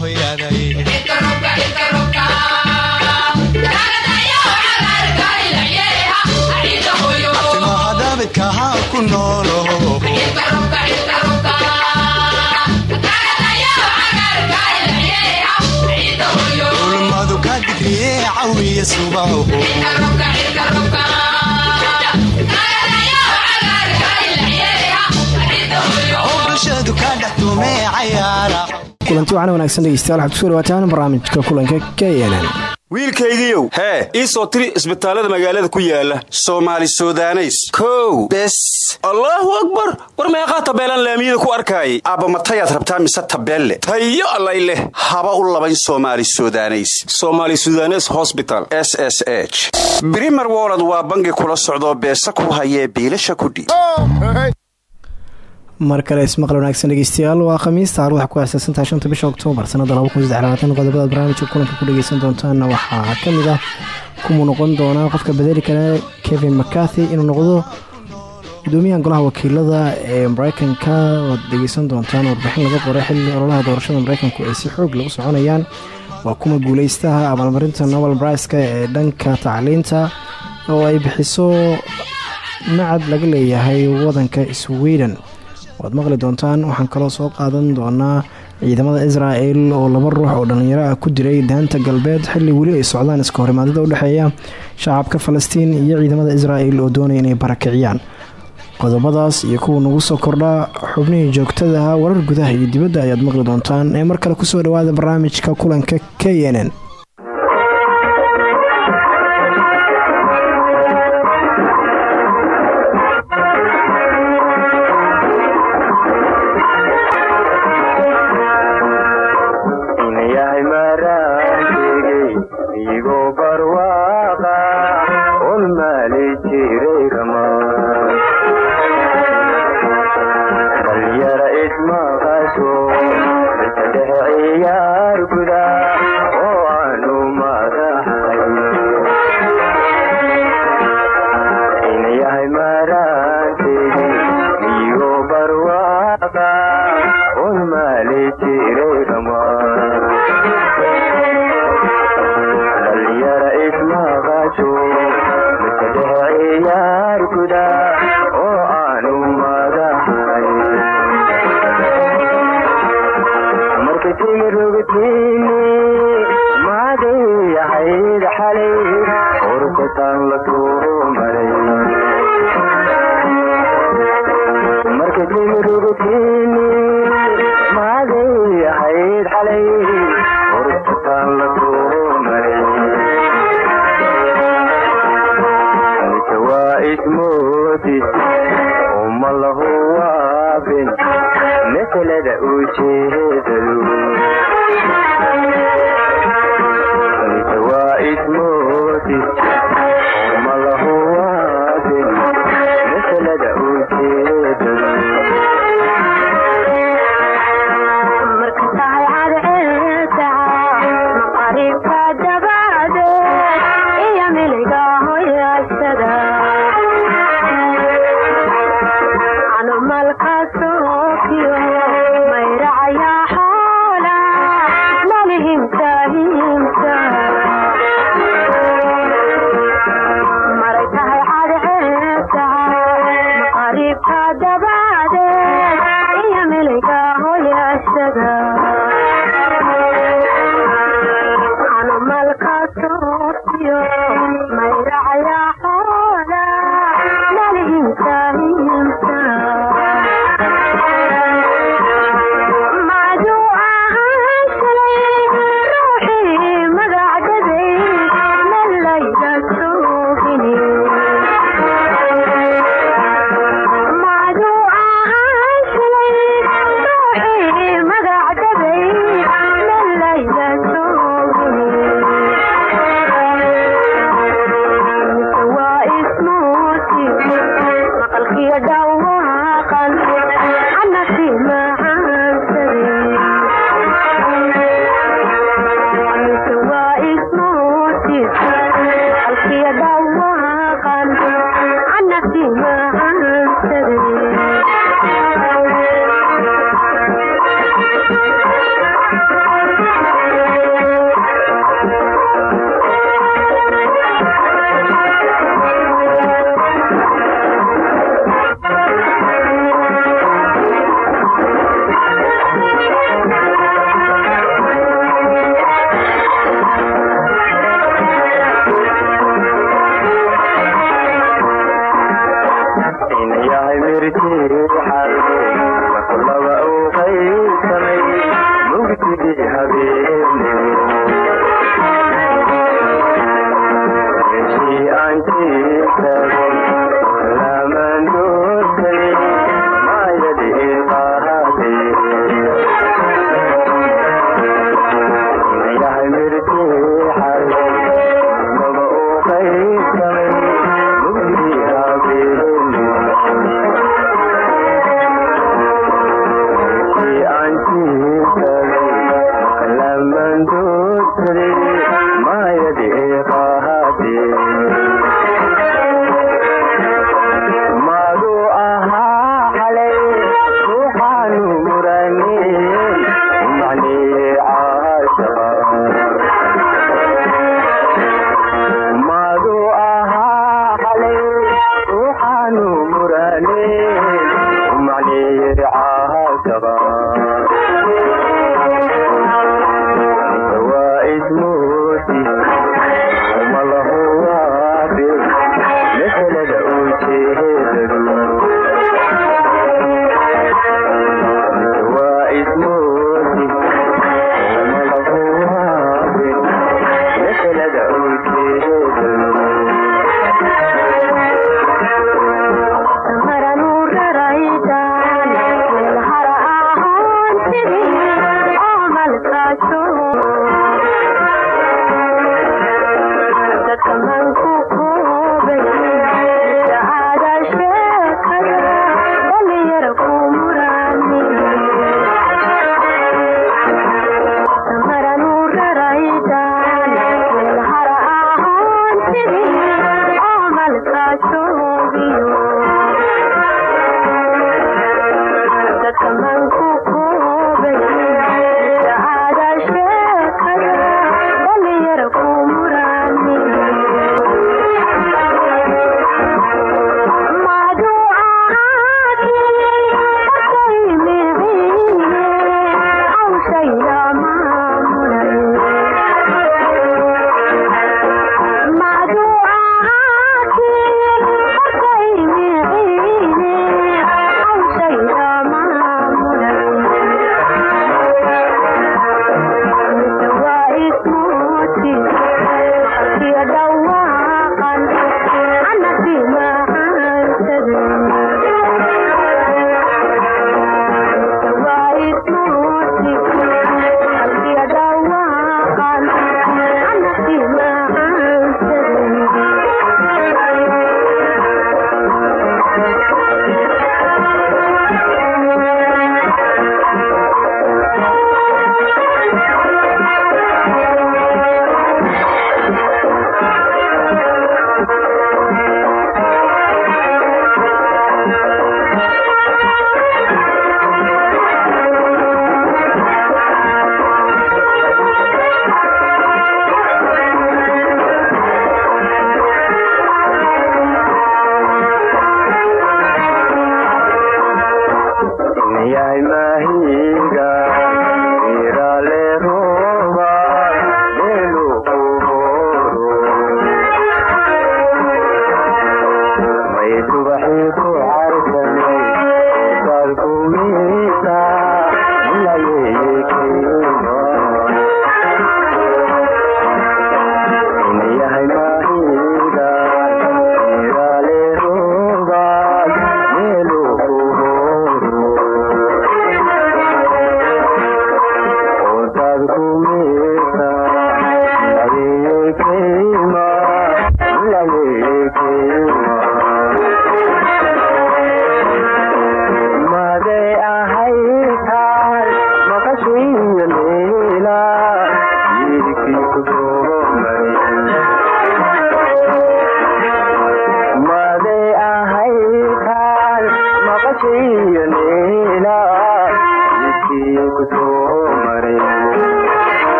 hoyaday timahadabidkaha ku noolo ulmadu ka digriye cawiya subaho kulanti waxaana wanaagsan dhegeystayaal. Waxaad ku soo dhawaataan barnaamijka kulanka k nn wiilkaygiiow hee ii soo tiri isbitaallada magaalada ku yaalla soomaali sudaneys. Kow. Bes. Allaahu akbar. War meeqaa tabeelaan laamiyada ku arkaayay? Aabbamatayaad rabtaa mise tabeelle? Tayo allay leh. Haba u labayn soomaali sudaneys. Somaali sudanes hosbital s s h. Brimer wolod waa bangi kula socdoo beesa ku hayee biilasha kudhiib mar ismaqal wanaagsan dhegeystayaal. Waa khamiis taar waxaa ku aasaasantahay shanta bisha oktoobar. Sanada qodobada barnaamijka kulanka ku dhageysan doontaana waxaa ka mid ah. Kumuu noqon doonaa qofka bedeli kale kevin mcarthy inuu noqdo gudoomiyaha golaha wakiilada ee mareykanka oad dhegeysan doontaan warbixin laga qoray xilli ololaha doorashada mareykanku ay si xoog lagu soconayaan. Waa kuma guuleystaha abaalmarinta nobel briska ee dhanka tacliinta oo ay bixiso macad laga leeyahay wadanka sweden waad maqli doontaan. Waxaan kaloo soo qaadan doonaa ciidamada israel oo laba ruux oo dhallinyaro ah ku diray daanta galbeed xilli weli ay socdaan iska horimaadada u dhexeeya shacabka falastiin iyo ciidamada israel oo doonaya inay barakiciyaan. Qodobadaas iyo kuwa nagu soo kordhaa xubnihii joogtadaha warar gudaha iyo dibadda ayaad maqli doontaan ee mar kale ku soo dhawaada barnaamijka kulanka k n malkaasookiyo mayracaya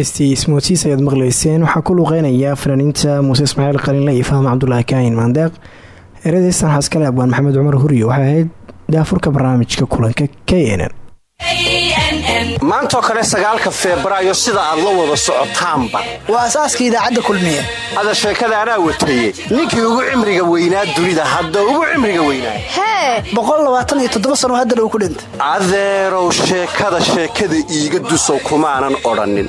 heestii ismoodsiis ayaad maqlayseen. Waxaa ku luuqeynaya fanaaniinta muuse ismaaciil qalinle iyo faham cabdulaahi kaahin maandeeq eredeystan xaaskale abwaan maxamed cumar huriyo waxay ahayd daafurka barnaamijka kulanka k n maantoo kale sagaalka febraayo sida aad la wada socotaanba. Waa asaaska idaacadda kulmiye. Ada sheekada anaa wataye ninkii ugu cimriga weynaa dunida hadda ugu cimriga weynaa. Hee sano haddana uu ku dhintay. Adeerow sheekada sheekada iiga dusow kumaanan odhannin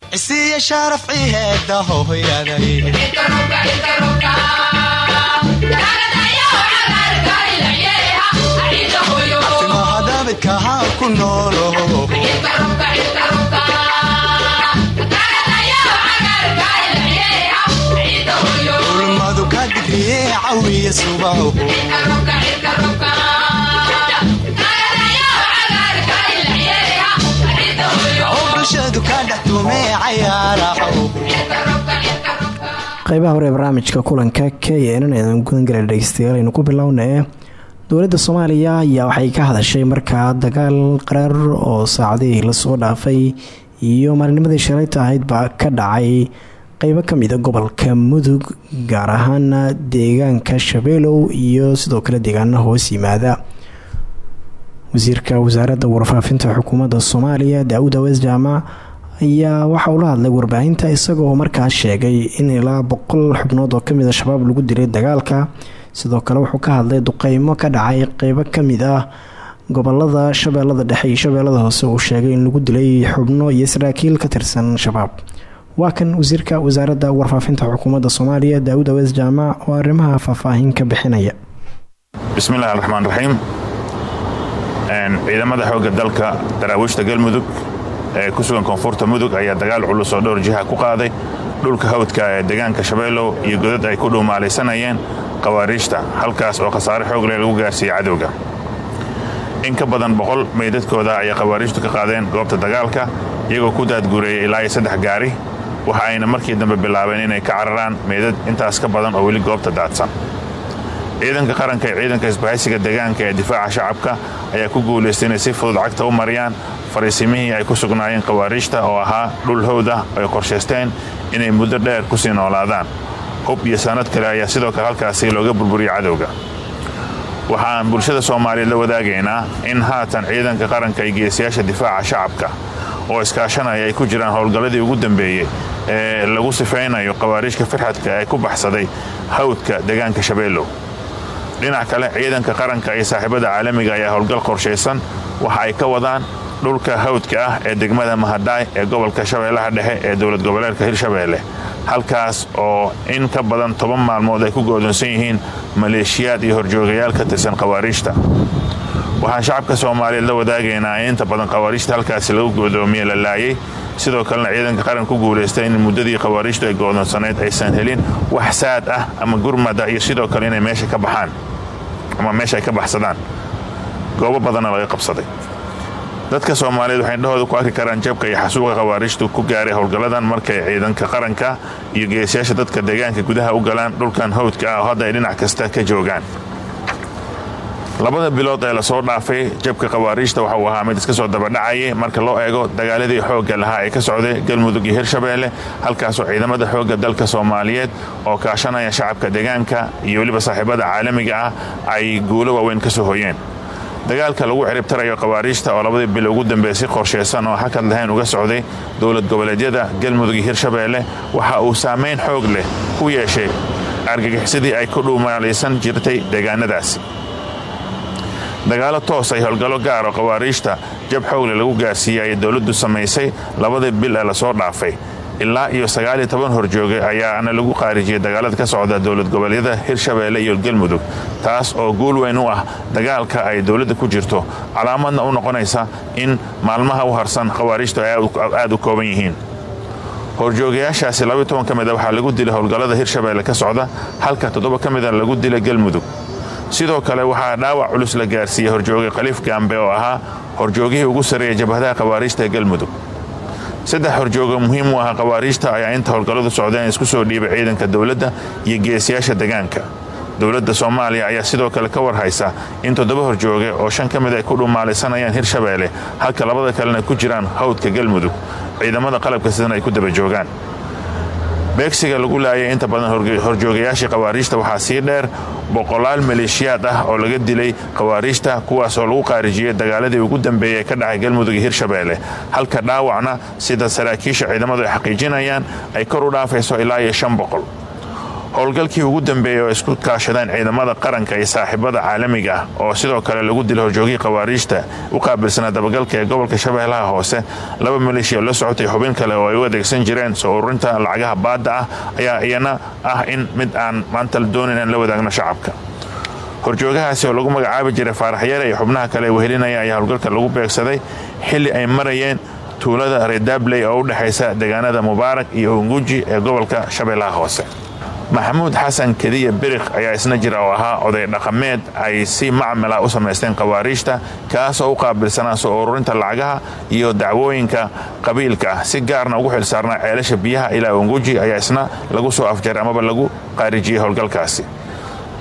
isiya sharaf ciheeda hohoyaday afimahadabidkahaa ku noolo ulmadu ka digriye cawiya subaho qeybaha hore ee barnaamijka kulanka k nn eedan gudangala dhegeystayaal aynu ku bilownee dowladda soomaaliya ayaa waxay ka hadashay markaa dagaal qaraar oo saacadihii la soo dhaafay iyo maalinimadii shalayta ahayd baa ka dhacay. Qeybo kamida gobolka mudug gaar ahaana deegaanka shabeelow iyo sidoo kale deegaana hoos yimaada. Wasiirka wasaaradda warfaafinta xukuumadda soomaaliya daawud awees jaamac ayaa waxa uu la hadlay warbaahinta isagoo markaas sheegay in ilaa boqol xubnood oo ka mid a shabaab lagu dilay dagaalka. Sidoo kale wuxuu ka hadlay duqeymo ka dhacay qeybo ka mid ah gobollada shabeellada dhexe iyo shabeellada hoose. Uu sheegay in lagu dilay xubno iyo saraakiil ka tirsan shabaab. Waa kan wasiirka wasaaradda warfaafinta xukuumadda soomaaliya daawud awees jaamac oo arrimaha faahfaahin ka bixinaya bismillahi raxmaan raxiim ciidamada xoogga dalka daraawiishta galmudug ee ku sugan koonfurta mudug ayaa dagaal culus oo dhowr jiha ku qaaday. Dhulka hawdka ee deegaanka shabeellow iyo godad ay ku dhuumaalaysanayeen khawaariijta halkaas oo khasaare xoog leh lagu gaarsiiyey cadowga. In ka badan boqol meydadkooda ayay khawaariijtu ka qaadeen goobta dagaalka iyagoo ku daadgureeyay ilaa iyo saddex gaari waxa ayna markii dambe bilaabeen inay ka cararaan meydad intaas ka badan oo weli goobta daadsan ciidanka qaranka ee ciidanka isbahaysiga deegaanka ee difaaca shacabka ayaa ku guulaystay inay si fudud cagta u mariyaan. Fariisimihii ay ku sugnaayeen khawaariijta oo ahaa dhul howd ah ay qorshaysteen inay muddo dheer ku sii noolaadaan. Hub iyo sanad kale ayaa sidoo kale halkaasi looga burburiyey cadowga. Waxaan bulshada soomaaliyeed la wadaagaynaa in haatan ciidanka qaranka iyo geesiyaasha difaaca shacabka oo iskaashanaya ay ku jiraan howlgalladii ugu dambeeyey ee lagu sifaynayo khawaariijka firxadka ee ku baxsaday hawdka deegaanka shabeellow dhinac kale ciidanka qaranka iyo saaxiibada caalamiga ayaa howlgal qorshaysan. Waxa ay ka wadaan dhulka hawdka ah ee degmada mahadaay ee gobolka shabeellaha dhexe ee dowlad goboleedka hirshabeelle. Halkaas oo in ka badan toban maalmood ay ku go'doonsan yihiin maleeshiyaad iyo horjoogayaal ka tirsan khawaariijta. Waxaan shacabka soomaaliyeed la wadaagaynaa in inta badan khawaariijta halkaasi lagu go'doomiye la laayay. Sidoo kalena ciidanka qaran ku guulaystay in muddadii khawaariijtu ay go'doonsanayd aysan helin wax saad ah ama gurmada iyo sidoo kale inay meesha ka baxaan ama meesha ay ka baxsadaan. Goobo badanna laga qabsaday. Dadka soomaaliyeed waxay indhahooda ku arki karaan jabka iyo xasuuqa khawaariijtu ku gaaray howlgalladan markay ciidanka qaranka iyo geesiyaasha dadka deegaanka gudaha u galaan dhulkan hawdka ah oo hadda ay dhinac kasta ka joogaan labada bilood ee la soo dhaafay jabka khawaariijta waxa uu ahaa mid iska soo dabadhacayay marka loo eego dagaaladii xoogga lahaa ee ka socday galmudug hirshabeelle halkaasoo ciidamada xoogga dalka soomaaliyeed oo kaashanaya shacabka deegaanka iyo weliba saaxiibada caalamiga ah ay guulo waaweyn ka soo hoyeen. Dagaalka lagu ciribtarayo khawaariijta oo labadii bil ugu dambeey si qorshaysan oo hakad lahayn uga socday dowlad goboleedyada galmudug hirshabeelle waxa uu saamayn xoog leh ku yeeshay argagixisadii ay ku dhuumaalaysan jirtay deegaanadaasi dagaalo toos ay howlgallo gaar oo khawaariijta jab xoogle lagu gaarsiiyey ayay dowladdu samaysay labadii bil ee la soo dhaafay. Ilaa iyo sagaaliyo toban horjooge ayaana lagu qaarijiyey dagaalada ka socda dowlad goboleedyada hirshabeelle iyo galmudug taas oo guul weyn u ah dagaalka ay dowladda ku jirto. Calaamadna u noqonaysa in maalmaha u harsan khawaariijtu ay aad u kooban yihiin. Horjoogayaashaasi labaiy toban ka ah waxaa lagu dilay howlgallada hirshabeelle ka socda halka toddoba ka mida ah lagu dilay galmudug sidoo kale waxaa dhaawac culus la gaarsiiyey horjooge khaliif gaambe oo ahaa horjoogihii ugu sarreeya jabhadaha khawaariijta ee galmudug. Saddex horjooga muhiim u ahaa khawaariijta ayaa inta howlgalladu socdeen isku soo dhiibay ciidanka dowladda iyo geesiyaasha degaanka dowladda soomaaliya ayaa sidoo kale ka warhaysa in toddoba horjooge oo shan ka mid ay ku dhumaalaysanayaan hirshabeelle halka labada kalena ku jiraan hawdka galmudug. Ciidamada qalabka sidan ay ku daba joogaan beegsiga lagu laayay inta badan horjoogayaashii khawaariijta waxaa sii dheer boqolaal maleeshiyaad ah oo laga dilay khawaariijta kuwaas oo lagu qaarijiyey dagaaladii ugu dambeeyey ka dhacay galmudug hirshabeelle halka dhaawacna sida saraakiisha ciidamadu ay xaqiijinayaan ay kor u dhaafayso ilaa iyo shan boqol howlgalkii ugu dambeeyey oo isku kaashadeen ciidamada qaranka iyo saaxiibada caalamiga ah oo sidoo kale lagu dilay horjoogii khawaariijta u qaabilsanaa dabagalka ee gobolka shabeellaha hoose laba maleeshiya la socotay xubin kale oo ay u adeegsan jireen soo ururinta lacagaha baadda ah ayaa iyana ah in mid aan maanta doonayn aan la wadaagno shacabka. Horjoogahaasi oo lagu magacaabi jiray faaraxyare iyo xubnaha kale ee wehelinaya ayaa howlgalka lagu beegsaday xilli ay marayeen tuulada redabley oo u dhexaysa deegaanada mubaarak iyo unguji ee gobolka shabeellaha hoose maxamuud xasan kediya biriq ayaa isna jira oo ahaa oday dhaqameed ay si macmala u samaysteen khawaariijta kaasoo u qaabilsanaa soo ururinta lacagaha iyo dacwooyinka qabiilka ah. Si gaarna ugu xilsaarnaa ceelasha biyaha ilaa unguji ayaa isna lagu soo afjaray amaba lagu qaarijiyey howlgalkaasi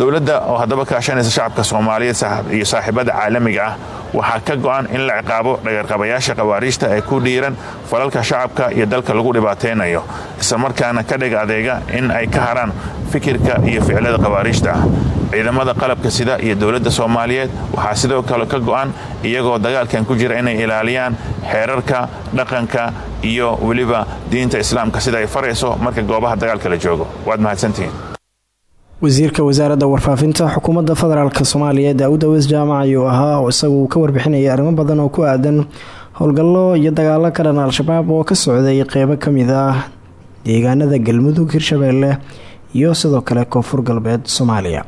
dowladda oo haddaba kaashanaysa shacabka soomaaliyeed iyo saaxiibada caalamiga ah waxaa ka go'an in la ciqaabo dhagarqabayaasha khawaariijta ee ku dhiiran falalka shacabka iyo dalka lagu dhibaataynayo islamarkaana ka dhig adeega in ay ka haraan fikirka iyo ficilada khawaariijta ah ciidamada qalabka sida iyo dowladda soomaaliyeed waxaa sidoo kale ka go'an iyagoo dagaalkan ku jira inay ilaaliyaan xeerarka dhaqanka iyo weliba diinta islaamka sida ay farayso marka goobaha dagaalka la joogo. Waad mahadsantihiin wasiirka wasaaradda warfaafinta xukuumadda federaalk soomaaliya daawud aweys jaamac ayuu ahaa oo isagu ka warbixinayay arrimo badan oo ku aadan howlgallo iyo dagaalo ka dhan al-shabaab oo ka socday qeybo ka mid ah deegaanada galmudug hirshabeelle iyo sidoo kale koonfur galbeed soomaaliya.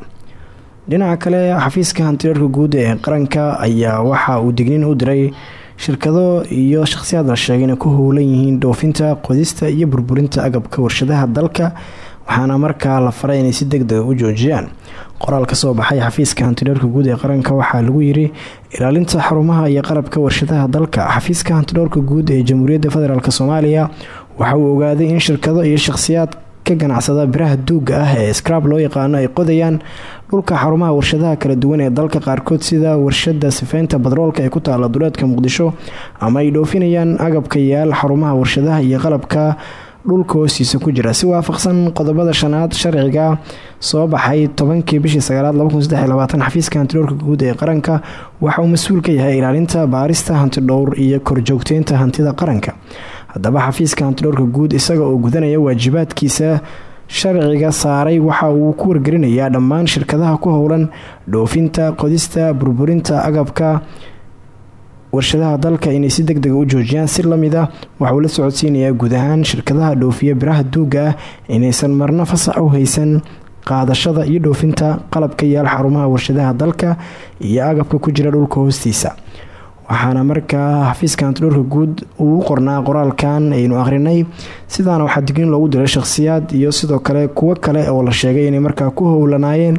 Dhinaca kale xafiiska hantiyeerka guud ee qaranka ayaa waxa uu digniin u diray shirkado iyo shaqhsiyaad la sheegay inay ku howlan yihiin dhoofinta qodista iyo burburinta agabka warshadaha dalka waxaana markaa la faray inay si deg dega u joojiyaan. Qoraal ka soo baxay xafiiska hantidhowrka guud ee qaranka waxaa lagu yiri ilaalinta xarumaha iyo qalabka warshadaha dalka. Xafiiska hantidhowrka guud ee jamhuuriyadda federaalk soomaaliya waxa uu ogaaday in shirkado iyo shaqhsiyaad ka ganacsada biraha duuga ah ee scrab loo yaqaano ay qodayaan dhulka xarumaha warshadaha kala duwan ee dalka qaarkood sida warshada sifeynta badroolka ee ku taala duleedka muqdisho ama ay dhoofinayaan agabka yaal xarumaha warshadaha iyo qalabka dhulka hoostiisa ku jira. Si waafaqsan qodobada shanaad sharciga soo baxay tobankii bishii sagaalaad xafiiska hantidhowrka guud ee qaranka waxa uu mas'uul ka yahay ilaalinta baarista hantidhowr iyo korjoogteynta hantida qaranka. Haddaba xafiiska hantidhowrka guud isaga oo gudanaya waajibaadkiisa sharciga saaray waxa uu ku wargelinayaa dhammaan shirkadaha ku howlan dhoofinta qodista burburinta agabka warshadaha dalka inay si deg dega u joojiyaan. Si la mid ah waxauu la socodsiinayaa guud ahaan shirkadaha dhoofiya biraha duuga ah inaysan marna fasax u haysan qaadashada iyo dhoofinta qalabka yaal xarumaha warshadaha dalka iyo agabka ku jira dhulka hoostiisa. Waxaana markaa xafiiska antidhowrka guud uu qornaa qoraalkan aynu akhrinay sidaana waxaa digniin loogu diray shakhsiyaad iyo sidoo kale kuwo kale oo la sheegay inay markaa ku howlanaayeen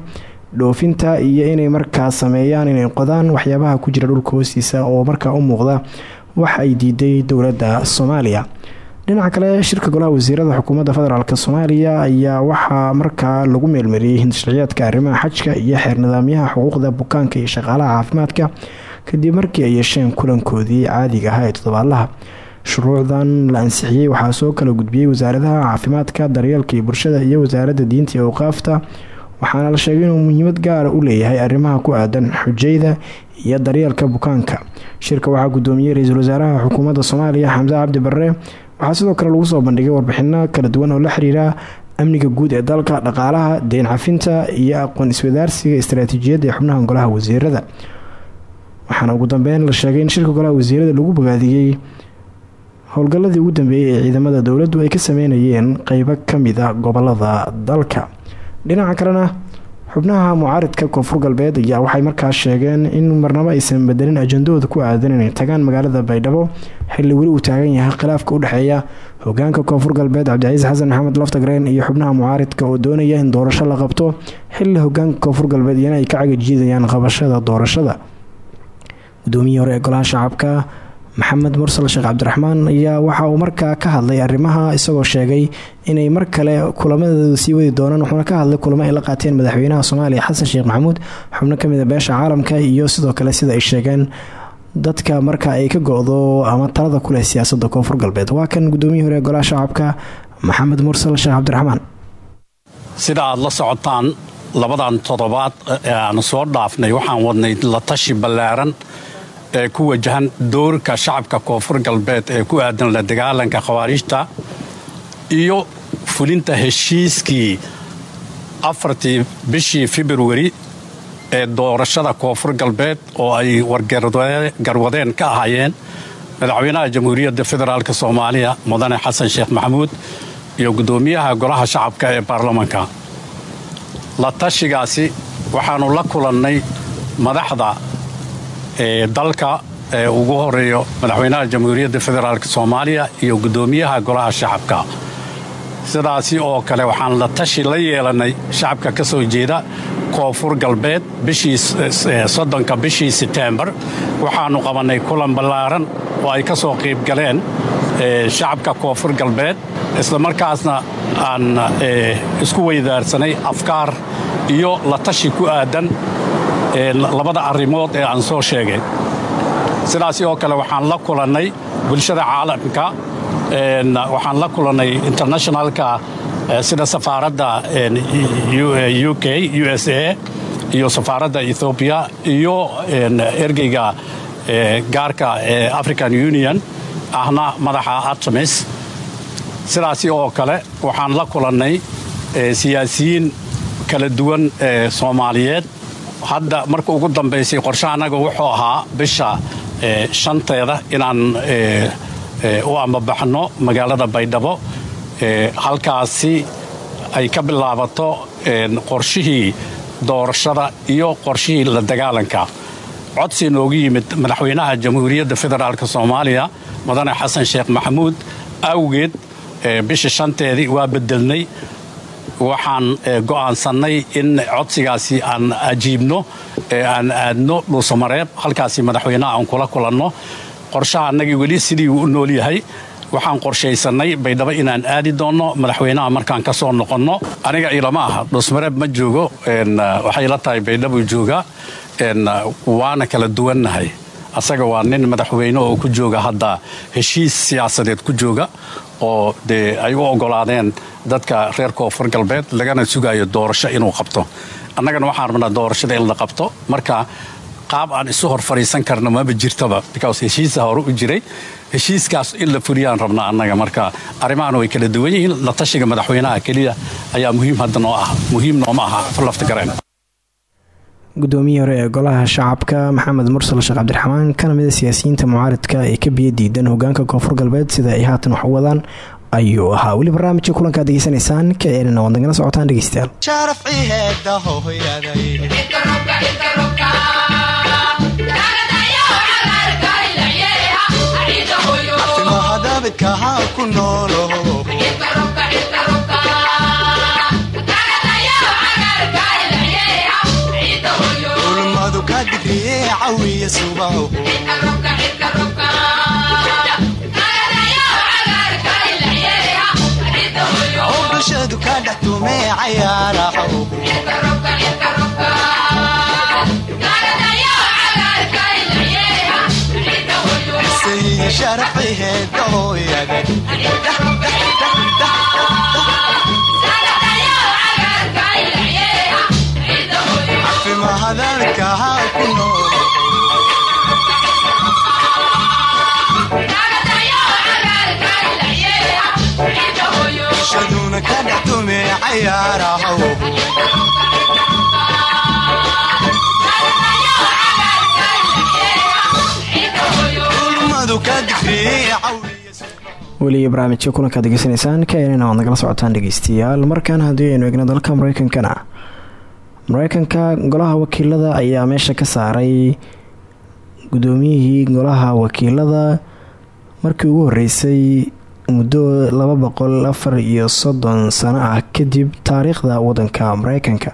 dhoofinta iyo inay markaa sameeyaan inay qodaan waxyaabaha ku jira dhulka hoostiisa oo markaa u muuqda wax ay diiday dowladda soomaaliya. Dhinaca kale shirka golaha wasiirada xukuumadda federaalk soomaaliya ayaa waxaa markaa lagu meelmariyey hindisharciyaadka arrimaha xajka iyo xeer nidaamyaha xuquuqda bukaanka iyo shaqaalaha caafimaadka kadib markii ay yeesheen kulankoodii caadiga ahaa ee toddobaadlaha shuruucdan la ansixiyey waxaa soo kala gudbiyey wasaaradaha caafimaadka daryeelka iyo bulshada iyo wasaaradda diinta iyo awqaafta waxaana la sheegay inuu muhiimad gaara u leeyahay arrimaha ku aadan xujayda iyo daryeelka bukaanka. Shirka waxaa gudoomiyey ra'iisul wasaaraha xukuumadda soomaaliya xamse cabdi barre. Waxaa sidoo kale lagu soo bandhigay warbixino kala duwan oo la xiriira amniga guud ee dalka dhaqaalaha deyn cafinta iyo aqoon iswadaarsiga istaraatiijiyadda ee xubnaha golaha wasiirada. Waxaana ugu dambeyn la sheegay in shirka golaha wasiirada lagu bogaadiyey howlgalladii ugu dambeeyey ee ciidamada dowladdu ay ka sameynayeen qeybo ka mid ah gobollada dalka dhinaca kalena xubnaha mucaaridka koonfur galbeed ayaa waxay markaas sheegeen in marnabo aysan bedelin ajandahooda ku aadan inay tagaan magaalada baydhabo. Xilli weli uu taagan yahay khilaafka u dhexeeya hogaanka koonfur galbeed cabdicaiis xasan maxamed laftagreen iyo xubnaha mucaaridka oo doonaya in doorasho la qabto. Xilli hogaanka koonfur galbeed iyana ay ka cagajiidayaan qabashada doorashada. Gudoomiyihii hore ee golaha shacabka maxamed mursal sheekh cabdiraxmaan ayaa waxa uu markaa ka hadlay arrimaha isagoo sheegay inay mar kale kulamadooda sii wadi doonaan wuxuuna ka hadlay kulamo ay la qaateen madaxweynaha soomaaliya xasan sheekh maxamuud xubno ka mid a beesha caalamka iyo sidoo kale sida ay sheegeen dadka marka ay ka go-do ama talada kuleh siyaasada koonfur galbeed. Waa kan gudoomiyihii hore golaha shacabka maxamed mursal sheekh cabdiraxmaan sida aad la socotaan labadan toddobaad ee aan soo dhaafnay waxaan wadnay la tashi ballaaran ee ku wajahan doorka shacabka koonfur galbeed ee ku aadan la dagaalanka khawaariijta iyo fulinta heshiiskii afartii bishii februari ee doorashada koonfur galbeed oo ay wargarwadeen ka ahaayeen madaxweynaha jamhuuriyadda federaalk soomaaliya mudane xasan sheekh maxamuud iyo guddoomiyaha golaha shacabka ee baarlamanka. La tashigaasi waxaannu la kulannay madaxda dalka ee ugu horeeyo madaxweynaha jamhuuriyadda federaalk soomaaliya iyo guddoomiyaha golaha shacabka. Sidaasi oo kale waxaan la tashi la yeelannay shacabka ka soo jeeda koonfur galbeed bishii soddonka bishii setembar waxaannu qabannay kulan ballaaran oo ay ka soo qayb galeen shacabka koonfur galbeed. Islamarkaasna aan isku weydaarsanay afkaar iyo la tashi ku aadan labada arrimood ee aan soo sheegay. Sidaasi oo kale waxaan la kulannay bulshada caalamka waxaan la kulannay internationalka sida safaaradda u k u s a iyo safaaradda ethoobiya iyo ergeyga gaarka ee african union ahna madaxa artemis. Sidaasi oo kale waxaan la kulannay siyaasiyiin kala duwan ee soomaaliyeed hadda marka ugu dambaysay qorshe annaga wuxuu ahaa bisha shanteeda inaan u amabaxno magaalada baydhabo. Halkaasi ay ka bilaabato qorshihii doorashada iyo qorshihii la dagaalanka. Codsi noogu yimid madaxweynaha jamhuuriyadda federaalk soomaaliya mudane xasan sheekh maxamuud. Awgeed bisha shanteedii waa bedelnay waxaan go'aansannay in codsigaasi aan ajiibno ee aan aadno dhuusamareeb halkaasi madaxweynaha aan kula kulanno. Qorshaha annagii weli sidii uu u nool yahay waxaan qorshaysannay baydhabo inaan aadi doonno madaxweynaha markaan ka soo noqonno. Aniga ilama aha dhuusmareeb ma joogo waxay la tahay baydhabo jooga waana kala duwannahay. Asaga waa nin madaxweyne oo ku jooga hadda heshiis siyaasadeed ku jooga oo dee ay u oggolaadeen dadka reer koonfur galbeed lagana sugayo doorasho inuu qabto. Annagana waxaan rabnaa doorashada in la qabto. Marka qaab aan isu hor fadhiisan karno maba jirtaba because heshiisa hore u jiray heshiiskaas in la fuliyaan rabnaa annaga. Marka arrimahan way kala duwan yihiin la tashiga madaxweynaha keliya ayaa muhiim hadda noo ah muhiim nooma aha lafta gareen gudoomiyii hore ee golaha shacabka maxamed mursal sheekh cabdiraxmaan kana mida siyaasiyiinta mucaaridka ee ka biyo diidan hogaanka koonfur galbeed sida ay haatan wax u wadaan ayuu ahaa. Weli barnaamijka kulankaad degeysanaysaan ka eerina waad nagala socotaan dhegeystayaal cawiya subaho bulshadu ka dhex tumee cayaaraho sayid sharafciheeda hooyaday afimahadabidkaha ku nool bulshaduna ka dhex ulmadu ka digriye cawiya weli barnaamijka kulankaad socotaan dhegeystayaal markaan haddii aynu eegno dalka mareykankana mareykanka golaha wakiilada ayaa meesha ka saaray gudoomiyihii golaha wakiilada. Markii ugu horeysay muddo laba boqol afar iyo soddon sano ah kadib taariikhda wadanka mareykanka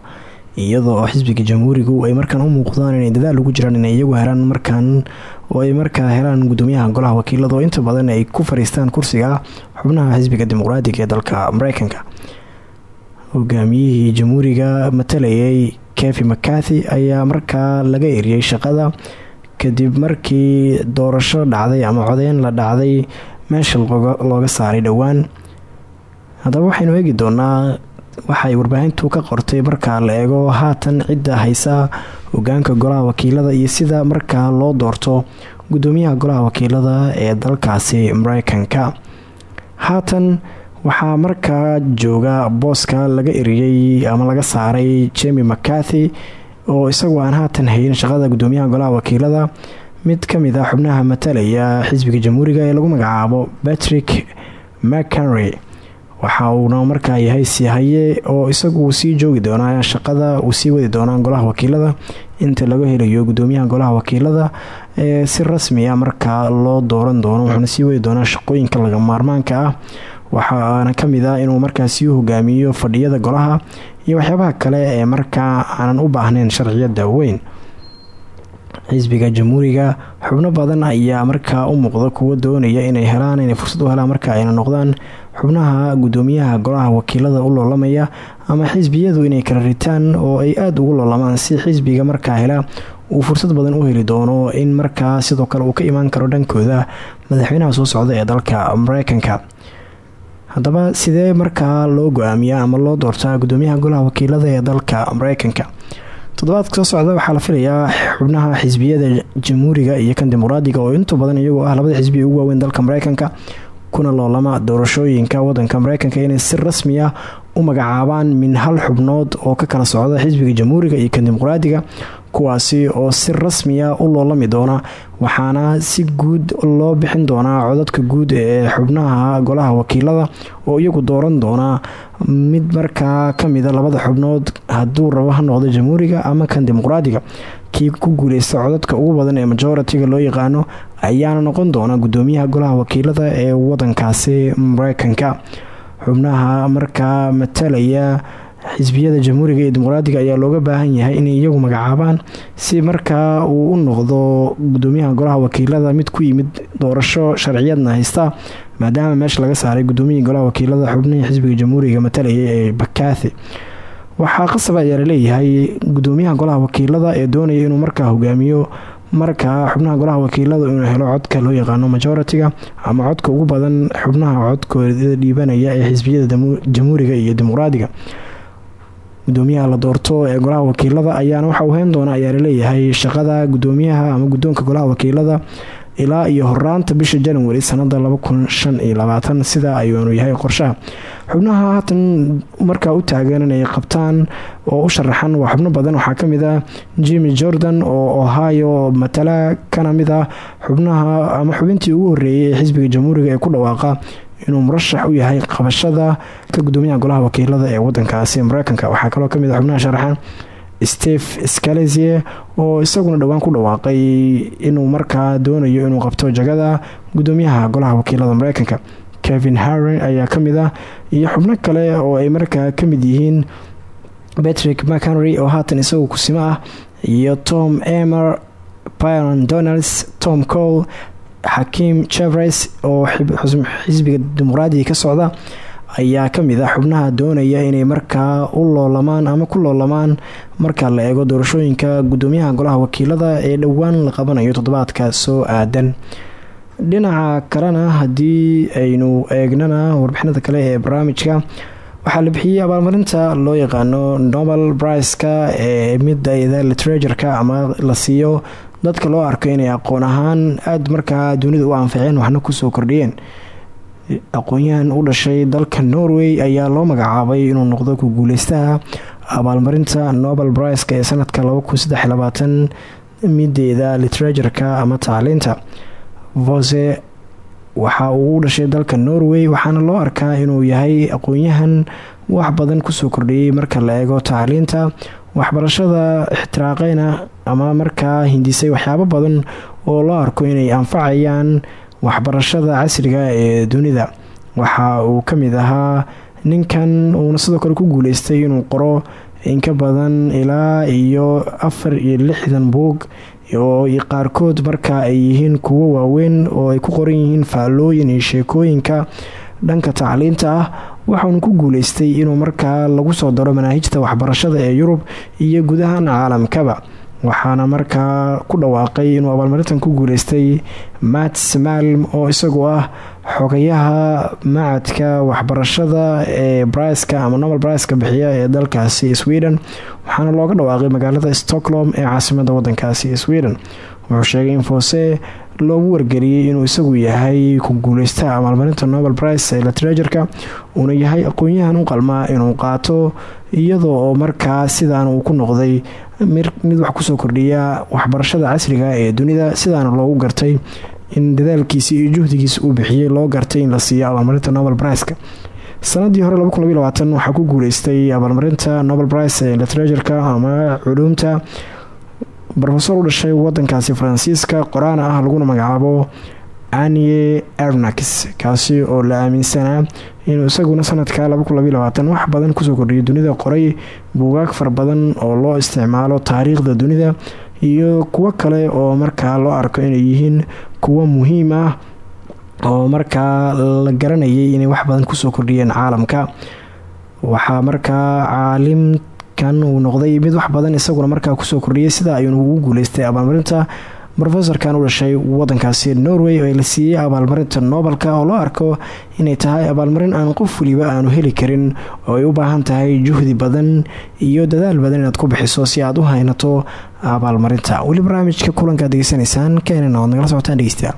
iyadoo xisbiga jamhuurigu ay markaan u muuqdaan inay dadaal ugu jiraan inay iyagu helaan markaan oo ay markaa helaan gudoomiyaha golaha wakiilada oo inta badan ay ku fariistaan kursiga xubnaha xisbiga dimuqraadiga ee dalka mareykanka. Hogaamiyihii jamhuuriga matalayay kefi makathi ayaa markaa laga eriyey shaqada kadib markii doorasho dhacday ama codeyn la dhacday meesha looga saaray dhowaan. Haddaba waxaynu eegi doonaa waxay warbaahintu ka qortay markaa la eego haatan cidda haysa hogaanka golaha wakiilada iyo sida markaa loo doorto gudoomiyaha golaha wakiilada ee dalkaasi mareykanka haatan waxaa markaa jooga booska laga eriyey ama laga saaray jemi mcarthy oo isagoo aan haatan hayn shaqada gudoomiyaha golaha wakiilada mid ka mid a ah xubnaha matalaya xisbiga jamhuuriga ee lagu magacaabo patrick mchenry waxa uuna markaa yahay siihaye oo isagu sii joogi doonaa shaqada uu sii wadi doonaa golaha wakiilada. Inta laga helayo gudoomiyaha golaha wakiilada ee si rasmi ah markaa loo dooran doono wuxuuna sii wadi doonaa shaqooyinka laga maarmaanka ah. Waxaana ka mid ah inuu markaasi u hogaamiyo fadhiyada golaha iyo waxyaabaha kale ee markaa aanan u baahnayn sharciyada weyn xisbiga jamhuuriga xubno badan ayaa markaa u muuqda kuwa doonaya inay helaan inay fursad u helaan marka ayna noqdaan xubnaha gudoomiyaha golaha wakiilada u loolamaya ama xisbiyadu inay kala ritaan oo ay aada ugu loolamaan si xisbiga markaa hela uu fursad badan u heli doono in markaa sidoo kale uu ka imaan karo dhankooda madaxweynaha soo socda ee dalka mareykanka. Haddaba sidee markaa loo go'aamiyaa ama loo doortaa gudoomiyaha golaha wakiilada ee dalka mareykanka toddobaadka soo socda waxaa la filayaa xubnaha xisbiyada jamhuuriga iyo kan dimuqraadiga oo inta badan iyagoo ah labada xisbi ugu waaweyn dalka mareykanka kuna loolama doorashooyinka wadanka mareykanka inay si rasmi ah u magacaabaan min hal xubnood oo ka kala socda xisbiga jamhuuriga iyo kan dimuqraadiga kuwaasi oo si rasmiya u loolami doona waxaana si guud loo bixin doonaa codadka guud ee xubnaha golaha wakiilada oo iyagu dooran doona. Mid markaa kamida labada xubnood haduu rabo ha noqdo jamhuuriga ama kan dimuqraadiga kii ku guuleysta codadka ugu badan ee majoritiga loo yaqaano ayaana noqon doona gudoomiyaha golaha wakiilada ee wadankaasi mareykanka xubnaha markaa matalaya xisbiyada jamhuuriga iyo dimuqraadiga ayaa looga baahan yahay inay iyagu magacaabaan si markaa uu u noqdo gudoomiyaha golaha wakiilada mid ku yimid doorasho sharciyadna haysta maadaama meesha laga saaray gudoomiyihii golaha wakiilada xubnihii xisbiga jamhuuriga matalaya ee bakathi waxaa qasab ayaa la leeyahay gudoomiyaha golaha wakiilada ee doonaya inuu markaa hogaamiyo markaa xubnaha golaha wakiilada inuu helo codka loo yaqaano majoritiga ama codka ugu badan xubnaha codkooda dhiibanaya ee xisbiyada jamhuuriga iyo dimuqraadiga gudoomiyaha la doorto ee golaha wakiilada ayaana waxa uu hayn doona ayaa la leeyahay shaqada gudoomiyaha ama gudoonka golaha wakiilada ilaa iyo horaanta bisha january sanada sida ayuunu yahay qorshaha. Xubnaha haatan markaa u taagan inay qabtaan oo u sharaxan waa xubno badan. Waxaa ka mid ah jimmy jordan oo ohio matala kana mid ah xubnaha ama xubintii ugu horeeyay ee xisbiga jamhuuriga ee ku dhawaaqa inuu murashax u yahay qabashada ka gudoomiyaha golaha wakiilada ee wadankaasi mareykanka waxaa kaloo ka mid a ah xubnaha sharaxan steve scalesie oo isaguna dhowaan ku dhawaaqay inuu markaa doonayo inuu qabto jagada gudoomiyaha golaha wakiilada mareykanka kevin harren ayaa ka mid ah iyo xubno kale oo ay markaa ka mid yihiin patrick mchenry oo haatan isagu kusimo ah iyo tom emer byron donalds tom cole xakiim chevres oo xisbiga dimuqraadiga ka socda ayaa ka mid ah xubnaha doonaya inay markaa u loolamaan ama ku loolamaan marka la eego doorashooyinka gudoomiyaha golaha wakiilada ee dhowaan la qabanayo toddobaadka soo aadan. Dhinaca kalena haddii aynu eegnana warbixinada kale ee barnaamijka waxaa la bixiyey abaalmarinta loo yaqaano nobel briceka ee midda literatureka ama la siiyo dadka loo arko inay aqoon ahaan aada markaa dunida u anficeen waxna ku soo kordhiyeen. Aqoonyahan u dhashay dalka norway ayaa loo magacaabay inuu noqdo ku guuleystaha abaalmarinta nobel briceka ee sanadka mideeda literatureka ama tacliinta. Vose waxa uu u dhashay dalka norway waxaana loo arkaa inuu yahay aqoonyahan wax badan ku soo kordhiyey marka la eego tacliinta waxbarashada ixtiraaqeyna ama markaa hindisay waxyaabo badan oo loo arko inay anfacayaan waxbarashada casriga ee dunida. Waxa uu ka mid ahaa ninkan uuna sidoo kale ku guuleystay inuu qoro inka badan ilaa iyo afar iyo lixdan buug oo qaarkood marka ay yihiin kuwo waaweyn oo ay ku qoran yihiin faallooyin iyo sheekooyinka dhanka tacliinta ah. Waxaanu ku guuleystay inuu markaa lagu soo daro manaahijta waxbarashada ee yurub iyo gudahan caalamkaba waxaana markaa ku dhawaaqay inuu abaalmarintan ku guuleystay mats malm oo isagu ah xogayaha macadka waxbarashada ee briska ama nobel briska bixiya ee dalkaasi sweden. Waxaana looga dhawaaqay magaalada stockholm ee caasimada wadankaasi sweden. Wuxuu sheegay in foose loogu wargeliyey inuu isagu yahay ku guuleystaha abaalmarinta nobel price ee literatureka uuna yahay aqoon-yahan u qalmaa inuu qaato iyadoo oo markaa sidaan uu ku noqday mid wax ku soo kordhiya waxbarashada casriga ee dunida sidaana loogu gartay in dadaalkiisi iyo juhdigiisa uu bixiyey loo gartay in la siiyo abaalmarinta nobel priceka sanadii hore waxaa ku guuleystay abaalmarinta nobel price ee literatureka ama culuumta. Rofesor u dhashay wadankaasi faransiiska qoraan ah laguna magacaabo anie ernax kaasi oo la aaminsanaa inuu isaguna sanadka wax badan ku soo kordhiyay dunida qoray buugaag fara badan oo loo isticmaalo taariikhda dunida iyo kuwo kale oo markaa loo arko inay yihiin kuwo muhiim ah oo markaa la garanayay inay wax badan ku soo kordhiyeen caalamka. Waxaa markaa caalim kan uu noqday mid wax badan isaguna markaa ku soo kordhiyay sida ayuuna ugu guuleystay abaalmarinta rofesorkan u dhashay wadankaasi norway oo la siiyey abaalmarinta noobelka oo loo arko inay tahay abaalmarin aan qof waliba aanu heli karin oo ay u baahan tahay juhdi badan iyo dadaal badan inaad ku bixiso si aad u haynato abaalmarinta. Weli barnaamijka kulankaad degeysanaysaan keenana oad nagala socotaan dhegeystayaal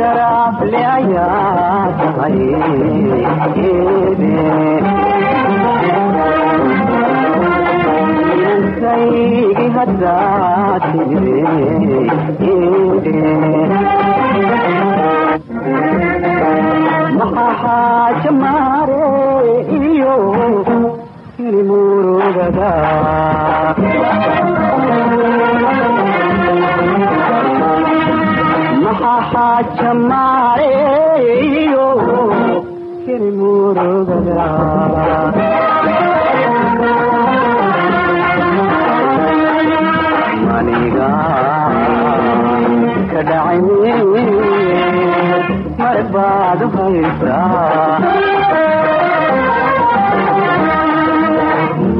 jaraable ayaa tahay saygi haddaad maxaa xaaja maare iyo ilmuurugada xaajamaayo keli murugada maniga ka dhacayni mar baad haysaa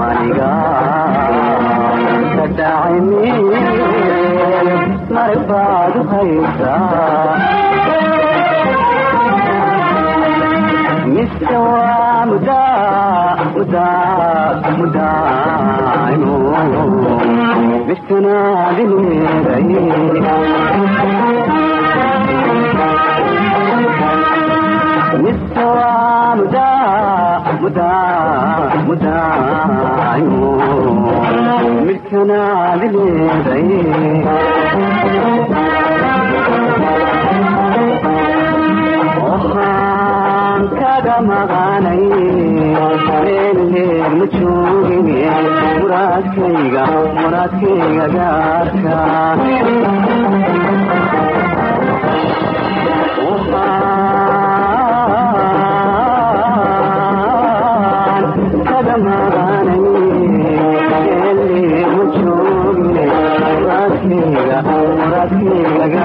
maniga ka dhacayni mar baad u haysaa mise waa mudaamudaamudaamu birtanaadineeday misaa mudaamudaamudaayo milkanaadi leeday waxaan kaga maqanay meel leer ma joogin muraadkayga muraadkayga gaarka aaanani eli mujugne raadkeyga raadkeygaga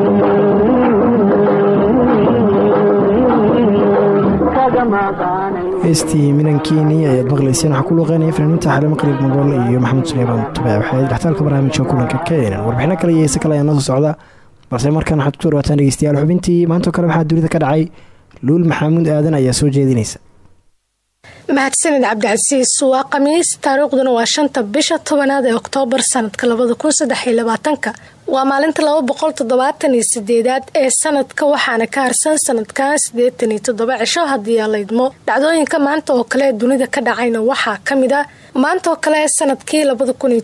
heestii minankiini ayaad maqlayseen waxaa ku luuqeynaya fanaaniinta xalimo qariib magool iyo maxamed suleymaan tube waxay dhextaalka barnaamijka kulanka keenan warbixino kale iyo heese kale ayaa noo soo socda balse markaan waxaad ku dhawaataan dhegeystayaal xubintii maantoo kale waxaa dunida ka dhacay luul maxamuud aadan ayaa soo jeedinaysa mahadsanid cabdicasiis waa khamiis taariikhduna waa shanta bisha tobanaad ee oktoobar sanadka labada kun waa maalinta laba boqol ee sanadka waxaana ka harsan sanadkan siddeetan iyo cisho haddii aa laydmo dhacdooyinka maanta oo kale dunida ka dhacayna waxaa ka mid ah. Maanta kale sannadkii labada kun iyo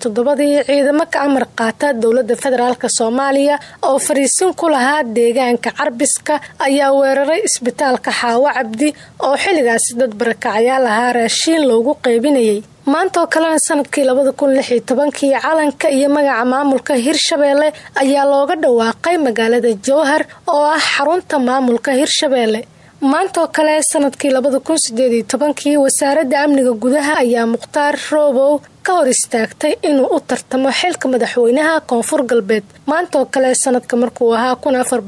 ciidamo ka amar qaata dowladda federaalk soomaaliya oo fariisin ku lahaa deegaanka carbiska ayaa weeraray isbitaalka xaawo cabdi oo xilligaasi dad barakacyaal ahaa raashiin loogu qeybinayay maanta oo kalena sannadkii labada kun lix tobankii calanka iyo magaca maamulka hirshabeelle ayaa looga dhawaaqay magaalada jowhar oo ah xarunta maamulka hirshabeelle. Maanta oo kale sannadkii labada kun sideed iyo tobankii wasaaradda amniga gudaha ayaa mukhtaar roobow ka hor istaagtay inuu u tartamo xilka madaxweynaha koonfur galbeed. Maanta oo kale sanadka markuu ahaa kun afar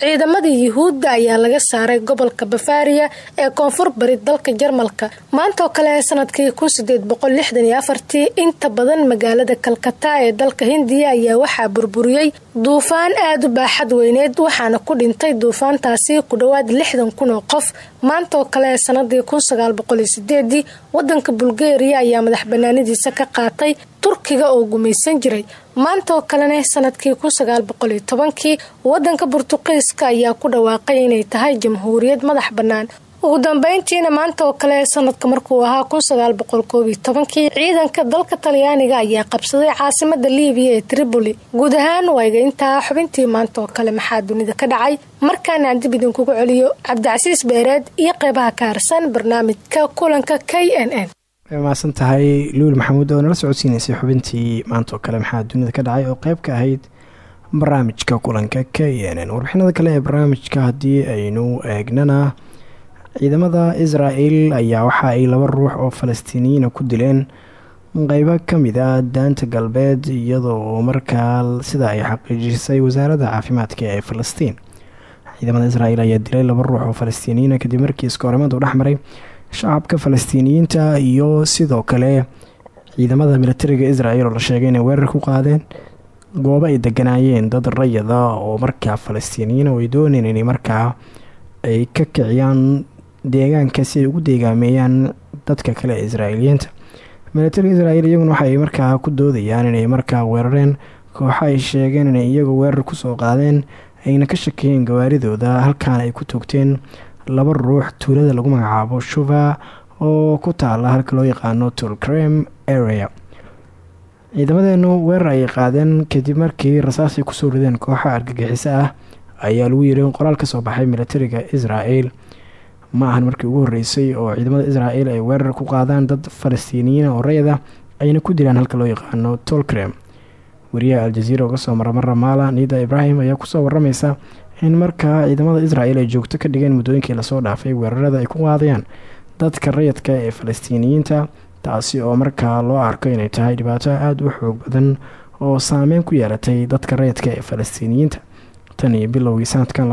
ciidamadii yuhuudda ayaa laga saaray gobolka bafaariya ee koonfur bari dalka jarmalka. Maanta oo kale sannadkii kun sideed inta badan magaalada kalkata ee dalka hindiya ayaa waxaa burburiyey duufaan aada u baaxad weyneed waxaana ku dhintay duufaantaasi ku dhowaad lixdan kun oo qof. Maanta oo kale sanadii kun sagaal boqol iyo ayaa madax banaanidiisa ka qaatay turkiga oo gumaysan jiray. Maanta oo kalena sannadkii kun sagaal tobankii wadanka burtuqiiska ayaa ku dhawaaqay inay tahay jamhuuriyad madax bannaan. Ugu dambeyntiina maanta oo kale sanadka markuu ahaa kun sagaal tobankii ciidanka dalka talyaaniga ayaa qabsaday caasimada liibiya ee tripoli. Guud ahaan intaa xubintii maanta kale maxaa dunida ka dhacay? Markaana aan dib idinkugu celiyo cabdicasiis beereed iyo qeybaha ka harsan barnaamijka kulanka k n n mahadsan tahay. Luul maxamuud oo nala socodsiineysay xubintii maanta oo kale maxaa dunida ka dhacay oo qeyb ka ahayd barnaamijka kulanka k warbixinada kale ee barnaamijka haddii aynu eegnana ciidamada israel ayaa waxa ay laba ruux oo falastiiniyiina ku dileen. Qeybo ka mid a daanta galbeed iyadoo markaa sida ay xaqiijisay wasaaradda caafimaadka ee falastiin. Ciidamada israel ayaa dilay laba ruux oo falastiiniyiina kadib markii iskahorimaad u dhexmaray shacabka falastiiniyiinta iyo sidoo kale ciidamada militariga israel oo la sheegay inay weerar ku qaadeen goobo ay deganaayeen dad rayada oo markaa falastiiniyiin oo ay inay markaa ay ka kiciyaan deegaanka si ay ugu deegaameeyaan dadka kale ee israa'iiliyiinta. Militariga israel iyaguna waxa ay markaa ku doodayaan inay markaa weerareen kooxa ay sheegeen inay iyagu weerar ku soo qaadeen ayna ka shakiyeen gawaaridooda halkaana ay ku toogteen laba ruux tuulada lagu magacaabo shuva oo ku taala halka loo yaqaano tulcrem area. Ciidamadeenu weerar ay qaadeen kadib markii rasaas ay ku soo rideen kooxa argagixiso ah ayaa lagu yiri in qoraal ka soo baxay militariga israel ma ahan markii ugu horeysay oo ciidamada israel ay weerar ku qaadaan dad falastiiniyiin oo rayada ayna ku dilaan halka loo yaqaano tolcrem wariyaha aljaziira uga soo mara mara niida ibrahim ayaa ku soo waramaysa in markaa ciidamada israel ay joogto ka dhigeen muddooyinkii la soo dhaafay weerarada ay ku qaadayaan dadka rayadka ee falastiiniyiinta taasi oo markaa loo arko inay tahay dhibaato aada u xoog badan oo saameyn ku yeelatay dadka rayadka ee falastiiniyiinta. Tan iyo bilowgii sanadkan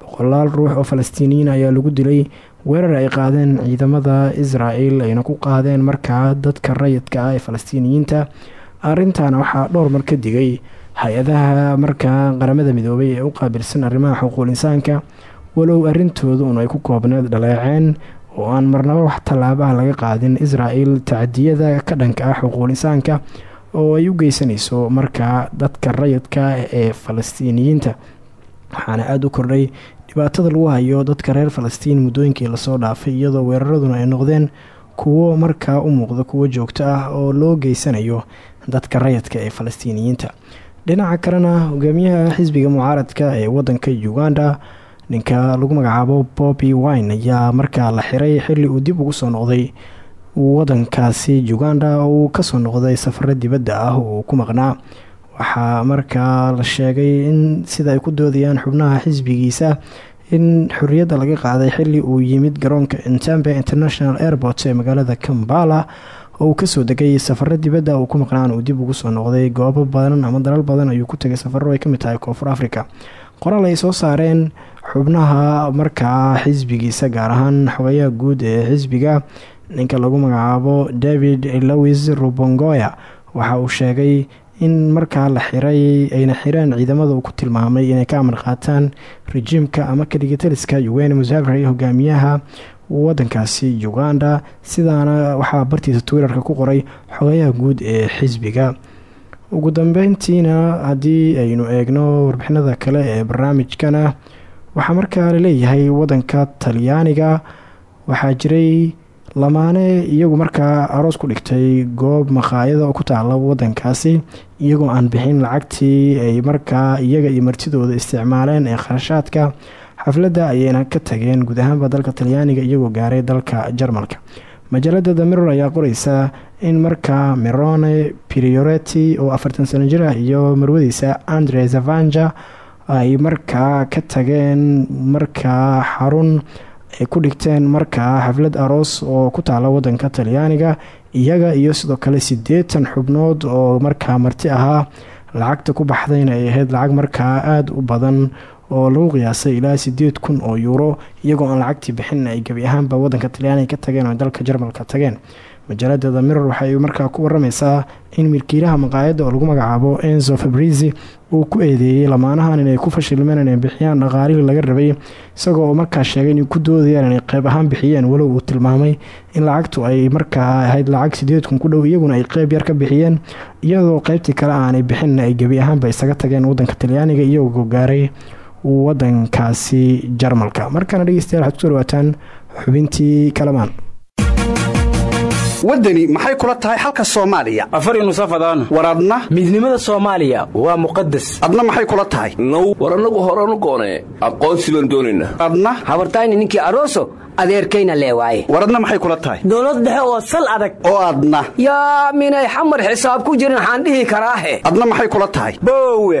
boqolaal ruux oo falastiiniyiin ayaa lagu dilay weerar ay qaadeen ciidamada israel ayna ku qaadeen markaa dadka rayidka ah ee falastiiniyiinta. Arrintaana waxaa dhowr mar ka digay hay'adaha markaa qaramada midoobay ee u qaabilsan arrimaha xuquuq insaanka walow arrintooda un ay ku koobneed dhaleeceen oo aan marnaba wax tallaabaha laga qaadin israel tacadiyada ka dhanka ah xuquuq insaanka oo ay u geysanayso markaa dadka rayidka ee falastiiniyiinta. Waxaana aada u kordhay dhibaatada lagu hayo dadka reer falastiin muddooyinkii la soo dhaafay iyadoo weeraraduna ay noqdeen kuwo markaa u muuqda kuwo joogto ah oo loo geysanayo dadka rayidka ee falastiiniyiinta dhinaca kalena hogaamiyaha xisbiga mucaaradka ee wadanka uganda ninka lagu magacaabo bobby wine ayaa markaa la xiray xilli uu dib ugu soo noqday wadankaasi uganda oo uu ka soo noqday safaro dibadda ah oo uu ku maqnaa. Waxaa markaa la sheegay in sida ay ku doodayaan xubnaha xisbigiisa in xorriyadda laga qaaday xilli uu yimid garoonka entambe international airport ee magaalada kambala oo uu ka soo degay safaro dibadda uu ku maqnaan uu dib ugu soo noqday. Goobo badan ama dalal badan ayuu ku tegay safaro ay ka mid tahay koonfur africa qoraal ay soo saareen xubnaha markaa xisbigiisa gaar ahaan xogayaha guud ee xisbiga. Ninka lagu magacaabo david lowis rubongoya waxa uu sheegay in markaa la xiray ayna xireen ciidamada uu ku tilmaamay inay ka amar qaataan rejiimka ama kaligitaliska yuwene musafir hogaamiyaha wadankaasi uganda. Sidaana waxaa bartiisa twitterka ku qoray xogayaha guud ee xisbiga. Ugu dambeyntiina haddii aynu eegno warbixinada kale ee barnaamijkana waxaa markaa la leeyahay wadanka talyaaniga. Waxaa jiray lamaane iyagu markaa aroos ku dhigtay goob makhaayada oo ku taala wadankaasi iyagoo aan bixin lacagtii ay markaa iyaga iyo martidooda isticmaaleen ee kharashaadka xafladda ayayna ka tageen guud ahaanba dalka talyaaniga iyagoo gaaray dalka jarmalka. Majaalada the mirror ayaa qoreysa in markaa merone prioreti oo afartan sano jir ah iyo marwadiisa andre zavanja ay markaa ka tageen markaa xarun ay ku dhigteen markaa xaflad aroos oo ku taala wadanka talyaaniga iyaga iyo sidoo kale siddeetan xubnood oo markaa marti ahaa lacagta ku baxdayna ay ahayd lacag markaa aada u badan oo lagu qiyaasay ilaa sideed kun oo yuuro iyagoo aan lacagtii bixin ay gebi ahaanba wadanka talyaaniga ka tageen oo dalka jarmalka tageen. Majaalada the mirror waxay markaa ku waramaysaa in milkiilaha maqaayadda oo lagu magacaabo enzo fabrizi uu ku eedeeyey lamaanahan inay ku fashilmeen inay bixiyaan dhaqaalihii laga rabay isagoo markaa sheegay inay ku doodayaan inay qeyb ahaan bixiyeen. Walow uu tilmaamay in lacagtu ay markaa ahayd lacag sideed kun ku dhow iyaguna ay qeyb yar ka bixiyeen iyadoo qeybtii kale aanay bixin ay gebi ahaanba isaga tageen wadanka talyaaniga iyagoo gaaray wadankaasi jarmalka. Markaana dhegeystayaal waxaad ku soo dhawaataan xubintii kalamaan. Waddani maxay kula tahay xalka soomaaliya? Afar nusafadaan. War adna? Midnimada soomaaliya waa muqadas adna maxay kula tahay? Now war annagu horanu goonee aqoonsi baan doonaynaa adna? Habartayni ninkii aroso adeerkayna leewaaye. War adna maxay kula tahay? Dowlad dhexe oo sal adag. Oo adna. Yaa minay xamar xisaab ku jirin waxaan dhihi karaahe adna maxay kula tahay? Boowe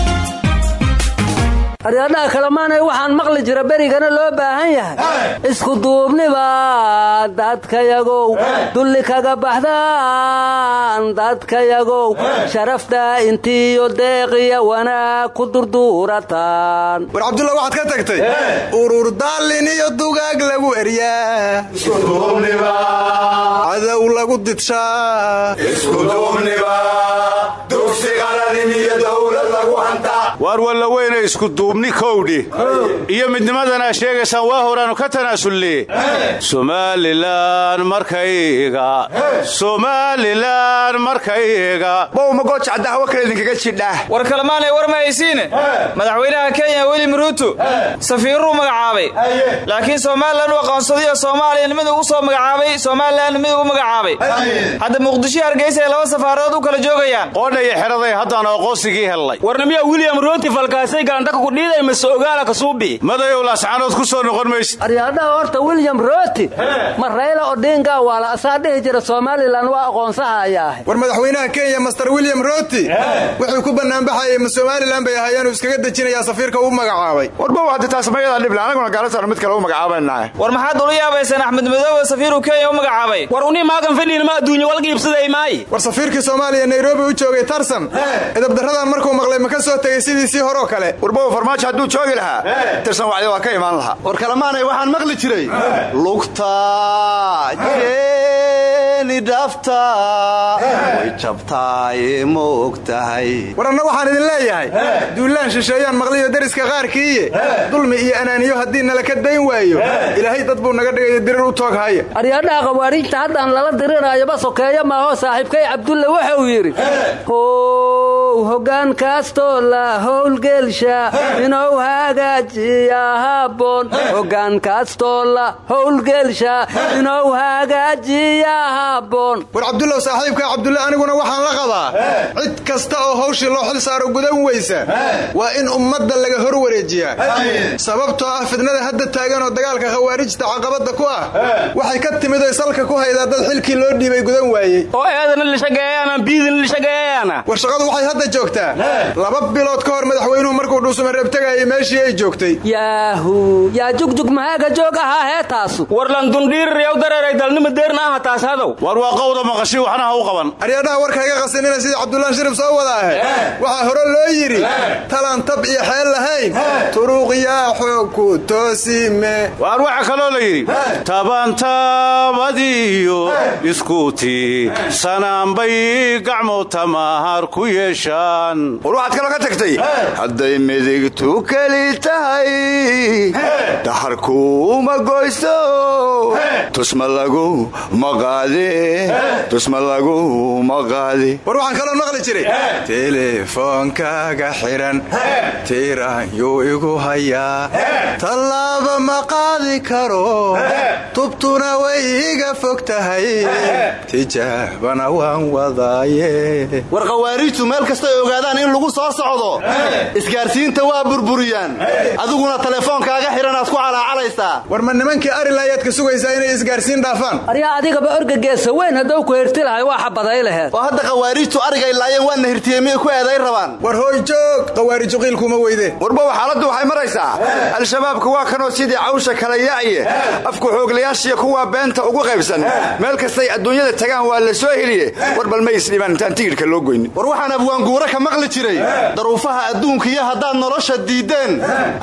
aryadhaha kalamaanay waxaan maqli jira berigana loo baahan yahay. Isku duubniba dadkayagow dulli kaga baxdaan dadkayagow sharafta intiiyo deeqiya wanaag ku durduurataan. War cabdulla waxaad ka tagtay? Urur daallin iyo dugaag lagu eryaa cadow lagu didshaa dugsigaladin iyo dowlad lagu hantaa waar walla weyne isku duubni kowdhi. Iyo midnimadanaa sheegaysaan waa horaannu ka tanaasulne somalilan markayga. Somalilan markayga. Bowmagojacdahwo kale idinkaga jidhaa war kalemaanay war ma haysiine? Madaxweynaha kenya william ruuto safiiruu magacaabay. Laakiin somalilan u aqoonsadayo soomaaliya mid ugu soo magacaabay somalilan mid ugu magacaabay. Hadda muqdisho hargeysa ay laba safaaradood u kala joogayaan. Qoodhaya xeraday haddaan aqoonsigii hellay warnamiya william rooti falkaasay galantaka ku dhiiday mase ogaala kasuubi madayow laascaanood ku soo noqon maysid aryaadhaha horta william rooti ma rayla odinga waala asaa dhihi jira somalilan waa aqoonsahayaahe war madaxweynaha kenya master william rooti wuxuu ku bannaanbaxayay ma somalilan bay ahaayeenuu iskaga dejinayaa safiirka uu magacaabay. Warbow haddi taasmayada dhibla anaguna gaalasaanu mid kale u magacaabannahay war maxaad ula yaabaysaan axmed madoobe safiiruu kenya u magacaabay? War unii maagan fadhiinma adduunya walgiibsaday maayi. War safiirkii soomaaliya nairobi u joogay tarsan edabdarradan markuu maqlay ma ka soo tegey sidiisii horoo kale warbow farmaajo hadduu joogi lahaa. Tirsan wacdi waa ka imaan lahaa. War kalemaanay waxaan maqli jiray. Lugta jeeni dhafta way jabtaaye ma og tahay war anna waxaan idin leeyahay duullaan shisheeyaan maqliyo deriska qaarkiiye dulmi iyo anaaniyo haddii nala ka dayn waayo. Ilaahay dad buu naga dhigayo dirir u toog haya aryaadhaha qawaariijta haddaan lala diriraayoba sokeeyo maaho saaxiibkay cabdulle wuxuu yidhi how hogaankastoo la howlgelsha inuu hagaajiya haboon hogaankastoo la howlgelsha inuu hagaajiya haboon war cabdullow saaxiibkaa cabdulle aniguna waxaan la qabaa cid kasta oo hawshii loo xil saaro gudan weysa waa in ummadda laga hor wareejiyaa sababtoo ah fidnada hadda taagan oo dagaalka khawaarijta caqabadda ku ah waxay ka timid salka ku haydaa dad xilkii loo dhiibay gudan waayey. Oo eedana lishageeyaana biidina lishageeyaana war shaqadu waxay hadda joogtaa. Laba bilood ka hor madaxweynuhu markuu dhuusuma reebtegayay meeshii ay joogtay. Yaahu yaa jugjug mahaaga joog ahaa hee taasu. War landundhiirirayaw dareeray dalnima deerna aha taas hadow. War waa qowda maqashi waxna ha u qaban. Aryaadhaha warka iga qasinina sidii cabdullaan shirif soo wada ahe waxaa hore loo yidhi talaan tab iyo xeel lahayn. Turuuqyaa xoog ku toosime. Waar waxaa kaloo la yidhi tabantaabadiyo iskuuti sanaanbay gacmo tamahar ku yeeshaan. War waxaad kaloo ka tagtay hadday midigtu keli tahay daharkuuma goyso. Tusma lagu maqaade tusma lagu maqaade war waxaan kaloo maqli jiray. Telefoonkaaga xihan tiiraan yuu igu hayaa. Tallaaba ma qaadi karo tubtuna way iga fog tahay. Tijaabana waan wadaaye. War khawaariijtu meel kastay ogaadaan in lagu soo socdo isgaarsiinta waa burburiyaan. Adiguna teleefoonkaaga xidhanaad ku calaacalaysaa war ma nimankii arilayaad ka sugaysaa inay isgaarsiin dhaafaan? Aryaa adigaba orgageesa weyn hadduu ku hirti lahay waa xabaday laheed. Oo hadda khawaariijtu arigay laayeen waana hirtiyey miyay ku eeday rabaan? War hooy joog khawaariju qiilkuuma weyde. Warbow xaaladdu waxay maraysaa. Al-shabaabka waa kanoo sidii cawsha kala ya'ye afku xooglayaashiya kuwaa beenta ugu qaybsan. Meel kastay adduunyada tagaan waa la soo heliye. War bal ma isdhibaan intaan tigidhka loo goynin. War waxaan abwaanguura ka maqli jiray. Daruufaha adduunkiyo haddaad nolosha diiddeen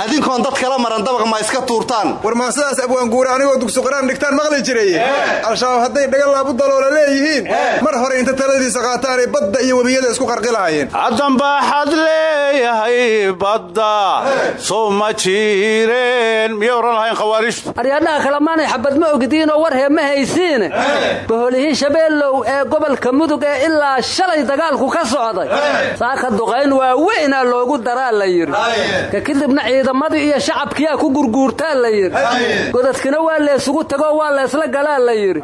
adinkoon dad kala maran dabaq ma iska tuurtaan. War maa sidaas abwaanguura anigoo dugsuqaraan dhigtaan maqli jiray? Al-shabaab hadday dhagalaabu daloola leeyihiin mar hore inta taladiisa qaataanay badda iyo webiyada isku qarqi lahaayeen. Haddambaaxad leeyahay badda soo ma jiireen. Miyay odhan lahayn khawaariijtu? Aryaadhaha kalemaanay xabad ma ogdiinoo war hee ma haysiine boholihii shabeellow ee gobolka mudug ee ilaa shalay dagaalku ka socday. Saaka duqayn waa weynaa loogu daraa la yidhi. Ka kadibna ciidamadii iyo shacabkiyaa ku gurguurtaa la yidhi. Godadkina waa leesugu tagoo waa leesla galaa la yidhi.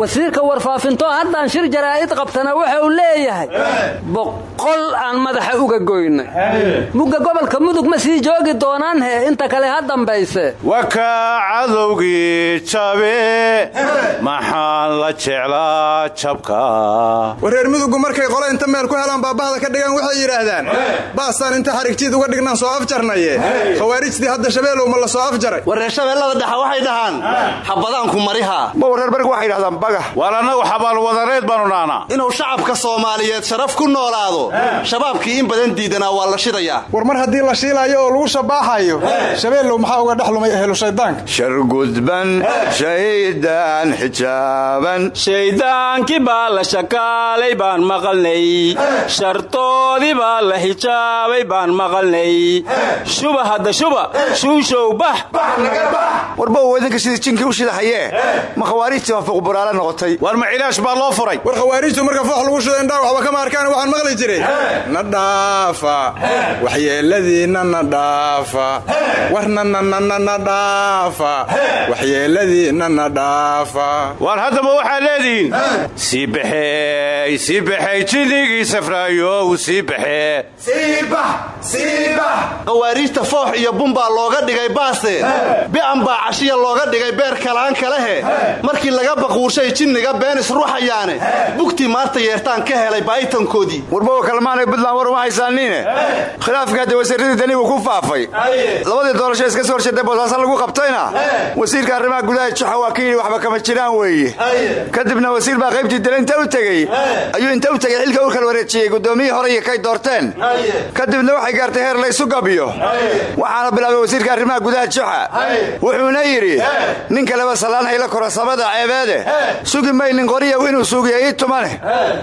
Wasiirka warfaafintoo haddaan shir jaraa'id qabtana wuxuu leeyahay boqol aan madaxa uga goynay. Mugga gobolka mudug ma sii joogi doonaan he inta kale ha dambayse. Wakaa cadowgii jabe maxaan la jeclaa jabka. War reer mudugu markay qole inta meel ku helaan baabahda ka dhigaan waxay yidhaahdaan baasaan inta xarigjiid uga dhignaan soo afjarnaye. Khawaarijtii hadda shabeelow ma la soo afjaray. War reer shabeellada dhexa waxay dhahaan xabadaanku mariha. Ma war reer barigu waxay dhahdaan baga. Waar annagu xabaalwadareed baanu dhahnaa inuu shacabka soomaaliyeed sharaf ku noolaado shabaabkii in badan diidanaa waa la shidayaa war mar haddii la shiilaayo oo lagu shabaaxayo shabeellow maxaa uga dhex lumay ehelu shaydaanka shargudban shaydaan xijaaban. Shaydaankii baa la shakaalay baan maqalnay. Naagtoodii baa la xijaabay baan maqalnay. Shuba hadda shuba shuushow bax. Warbow idinka sidii jinkii u shidahayee ma khawaarijtii baa fuqburaale noqotay. War ma cilaash baa loo furay? War khawaarijtu marka foox lagu shido indhaa waxba kama arkaan waxaan maqli jiray. Na dhaafa. Waxyeeladiinna na dhaafa. Warnananana na dhaafa. Waxyeeladiinna na dhaafa. War haddaba waxaad leedihiin? Sii baxeey sii baxeey jinnigii safraayow sii baxee khawaariijta foox iyo bun baa looga dhigay baase bi'an baa cashiya looga dhigay beer kalaan kalehe markii laga baquurshay jinniga beenis ruuxayaane bugtii maarta yeertaan ka helay baa'itankoodii warbowa kalmaanay buntland war uma haysaaniine khilaafka hadda wasiiradii danigu ku faafay. Labadii doorasho iska soo horjeedee boosaaso lagu qabtayna. Wasiirka arrimaha gudaha juxa waa ka yidhi waxba kama jiraan weeye. Kadibna wasiir baa qaybtii dale inta u tegey ayuu inta u tegey xilka u kala wareejiyey. Guddoomiyihii hore iyo kay doorteen kadibna waxay gaartay heer laysu gabiyo waxaana bilaabay wasiirka arrimaha gudaha juxa wuxuuna yidhi nin kaleba sallaan hayla koro samada ceebeede. Sugi maynin qoriyow inuu suugiya ii tumane.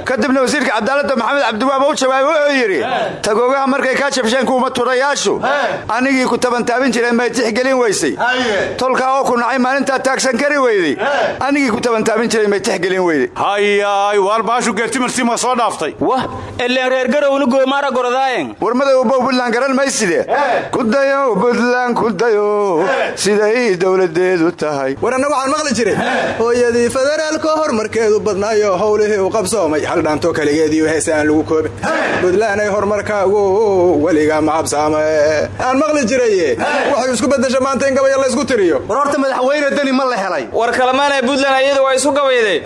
Kadibna wasiirka cadaaladda maxamed cabdiwaaba u jawaabay wuxuu yidhi tagoogaha markay kaa jabsheen kuuma turayaashu anigii ku tabantaabin jireen may tixgelin weysay. Tolkaa oo ku nacay maalintaa taagsan kari weyday anigii ku tabantaabin jiray may tixgelin weyday hayaay waar baashu geertimarsiima soo dhaaftay. Wah eleen reer garowna goomaara gorodaayen warmadow bow buntland garan mayside. Kudayow buntland kudayo siday dowladeedu tahay. War anna waxaan maqli jiray. Hooyadii federaalka horumarkeedu badnaayo howlihii u qabsoomay. Hal dhaanto kaligeediiyo heese aan lagu koobin buntlanay horumarkaagu weliga macabsaame aan maqli jiraye waxay isku beddesha maanta in gabaya laysku tiriyo. War horta madaxweyne deni ma la helay. War kalamaanee buntland iyadu waa isu gabayday.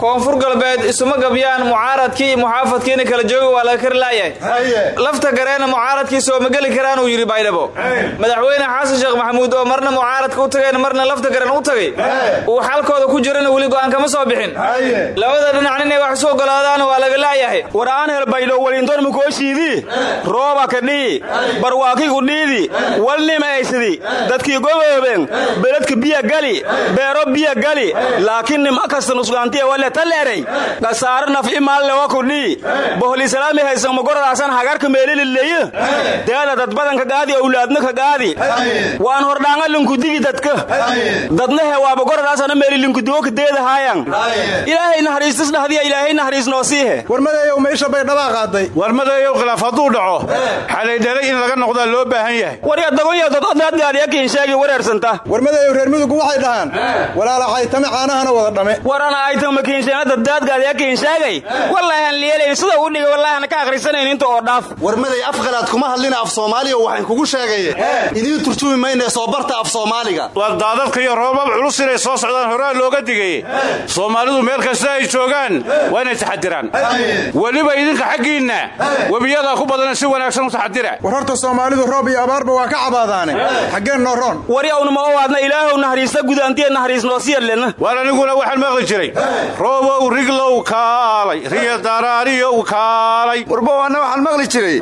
Koonfur galbeed isuma gabyaan mucaaradkii iyo muxaafadkiina kala joogi waa laga kari laayahay gareena mucaaradkii sooma geli karaanuu yidhi baydhabo. Madaxweyne xasan sheekh maxamuud oo marna mucaaradka u tagayna marna lafta garen u tagay uu xalkooda ku jirana weli go'aan kama soo bixin. Labada dhinac ninay wax isu ogolaadaana waa laga laayahay. War aan hel baydho walinton mukooshiidii rooba kadhii barwaakigu dhiidi. Walnimaysidi dadkii gobooben beledka biya gali beero biya gali. Laakiin nima kasta nusgaantiya wale taleeray. Gasaare naf imaallewa kudhii bohlisalaami haysan magoradaasan hagarka meelilileeye deeda dad badanka gaadi owlaadna ka gaadi. Waan hordhaanga linkudigi dadka. Dadna he waa magoradaasan meelilinkudigo ka deedahaayan ilaahay naxariistis dhahdiya ilaahay naxariis noo siihe warmadeeyow meisha bay dhabaa qaaday warmadeeyow khilaaf hadduu dhaco. Xalaydhalay in laga noqdaa loo baahan yahay. Waradagoyo dad odaadgaadiyakiin sheegi wareersanta warmadeeyow reer midugu waxay dhahaan walaalaxay tame caanahana wada dhame. Warana aytan makiinsheena daddaadgaadiyakiin sheegay. Wallaahan liyeelayn sida uu dhigay wallaahan ka akhrisanayn inta oo dhaaf warmaday afqalaad kuma hadlina af soomaaliya waxaan kugu sheegaye idiin turjumi maynee soo barta af soomaaliga. War daadadka iyo roobab culus inay soo socdaan horaa looga digay. Soomaalidu meel kasta ay joogaan waa inay taxadiraan. Weliba idinka xaggiinna webiyadaa ku badana si wanaagsan u taxadira. War horta soomaalidu roob iyo abaarba waa ka cabaadaane. Xaggeen noo roon. Waryawnama owaadna ilaahow naxariista gudaantiya naxariis noo siyadlena waar aniguna waxaan maqli jiray. Roobow riglow kaalay riya daraariyow kaalay. Warbowanna waxaan maqli jiray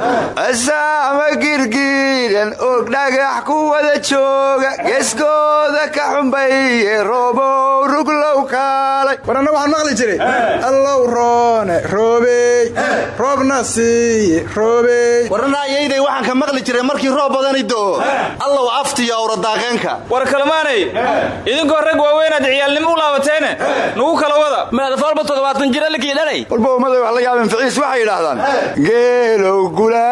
asaama girgiiran og dhagax ku wada jooga geeskooda ka xumbaye roobow ruglow kaalay. War anna waxaan maqli jiray. Allow roone roobey. Roobna siiye roobey. Warana ayayday waxaan ka maqli jiray markii roob badani do'o. Allow aftiyo awradaaqeenka war kalmaanay idinkoo rag waaweynaad ciyaalnimo u laabateene. Nugu kala wada. Meedafalba toddobaatan jir allikii dhalay. Walba ummaday wax la yaabeen ficiis waxay yidhaahdaan geelow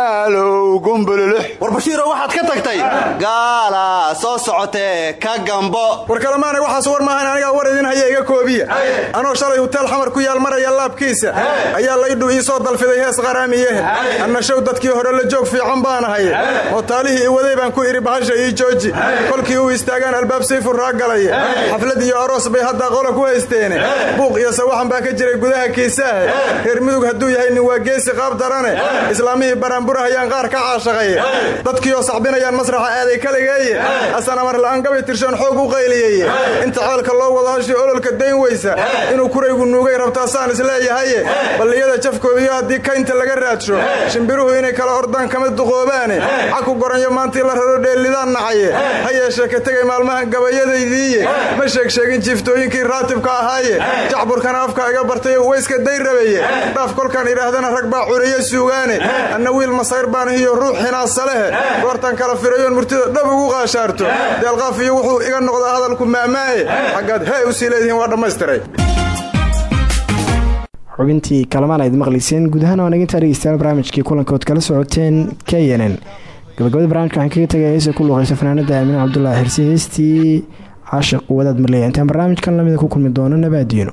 gulaalow gumbululux war bashiiro waxaad ka tagtay? Gaala soo socotee ka gambo. War kalamaanay waxaas war maahan anigaa war idin haya iga koobiya. Anoo shalay huteel xamar ku yaal maraya laabkiisa. Ayaa laydhu ii soo dalfiday hees qaraamiyehe anna show dadkii hore la joog fiican baanahaye mootaalihii i waday baan ku idhi bahasha ii jooji. Kolkii uu istaagaan albaab sii furraa galaya xaflad iyo aroos bay haddaa qola ku haysteene buuq iyo sawaxan baa ka jiray gudaha kiisaahe reer mudug hadduu yahay nin waa geesi qaab darane. Islaamihii baraanburahayaan qaar ka caashaqaye dadkiioo saxbinayaan masraxa aaday kaligeeye asana mar la'aan gabay tirshaan xoog u qayliyeye inta ceelka loo wado hashii ololka dayn weysa inuu kuraygu nuugay rabtaasaan isleeyahaye balliyada jafkooda haddii kaynta laga raadsho shimbiruhu inay kala ordaan kama duqoobaane. Caku goranyo maantii la raro dheellidaan nacaye ha yeeshee ka tegay maalmahan gabayadaydiiye ma sheegsheegin jiiftooyinkii raatibka ahaaye. Jacburkana afka iga bartay wayska day rabeye dhaaf kolkaan idhaahdana rag baa curiye suugaane. Anna wiil masayr baan hiyo ruux xinaasalehe goortaan kala firayoon murtida dhab ugu qaashaarto. Deelqaaf iyo wuxuu iga noqdaa hadalku maamaaye xaggaad hee u sii leedihiin waa dhammaystiray. Xubintii kalamaan ayd maqlayseen guud ahaan waa nagintaa dhegeystayaal barnaamijkii kulankood kala socoteen k n n. Gabagabada barnamijka waxaan kaga tagay heesa ku luuqeysa fanaanada aamine cabdulaahi xirsi heestii caashiq wadaad marleya intaan barnaamijkan lamida ku kulmi doono nabaadiino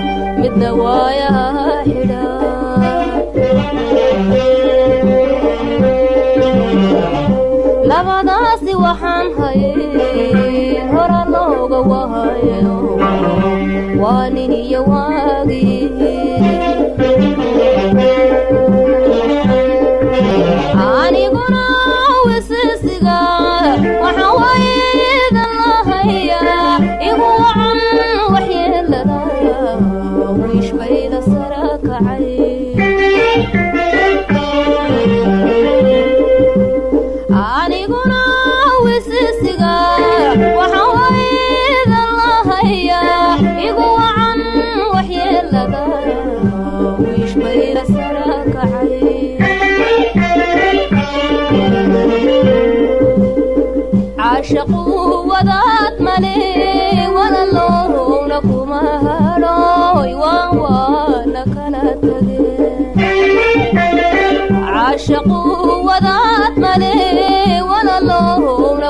midna waayaha xidha caashaqu wadaad male walaloowna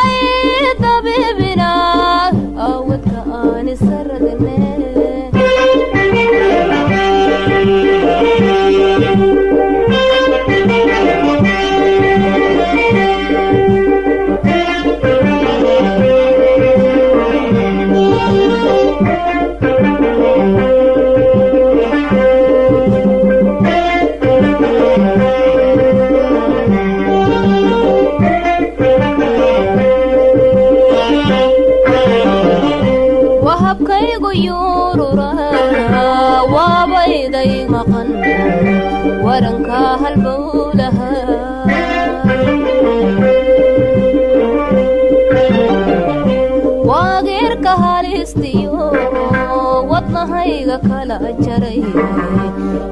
jarjaray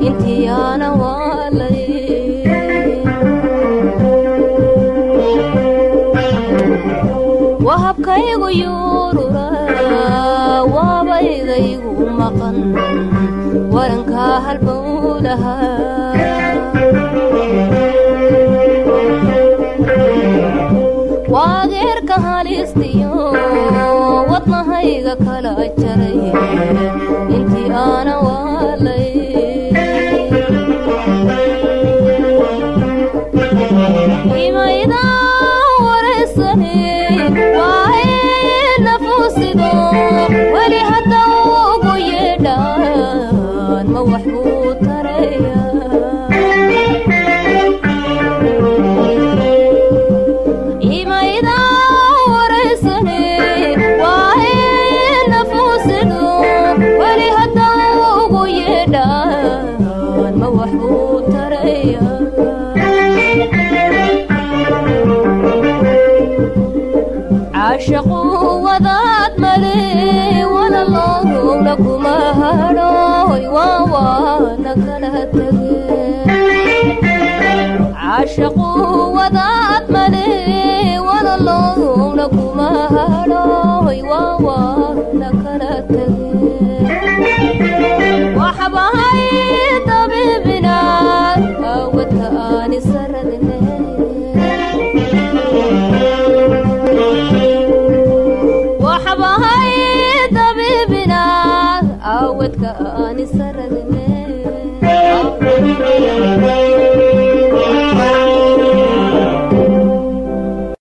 intiiaana waalay wahabkaygu yuurura waabaydaygu maqan warankaa halbowlaha waageerka halistiyo wadnahayga kala jaray on a wall. cashaqu wadaad male wadalowna kuma hadhoy waawaana kala tege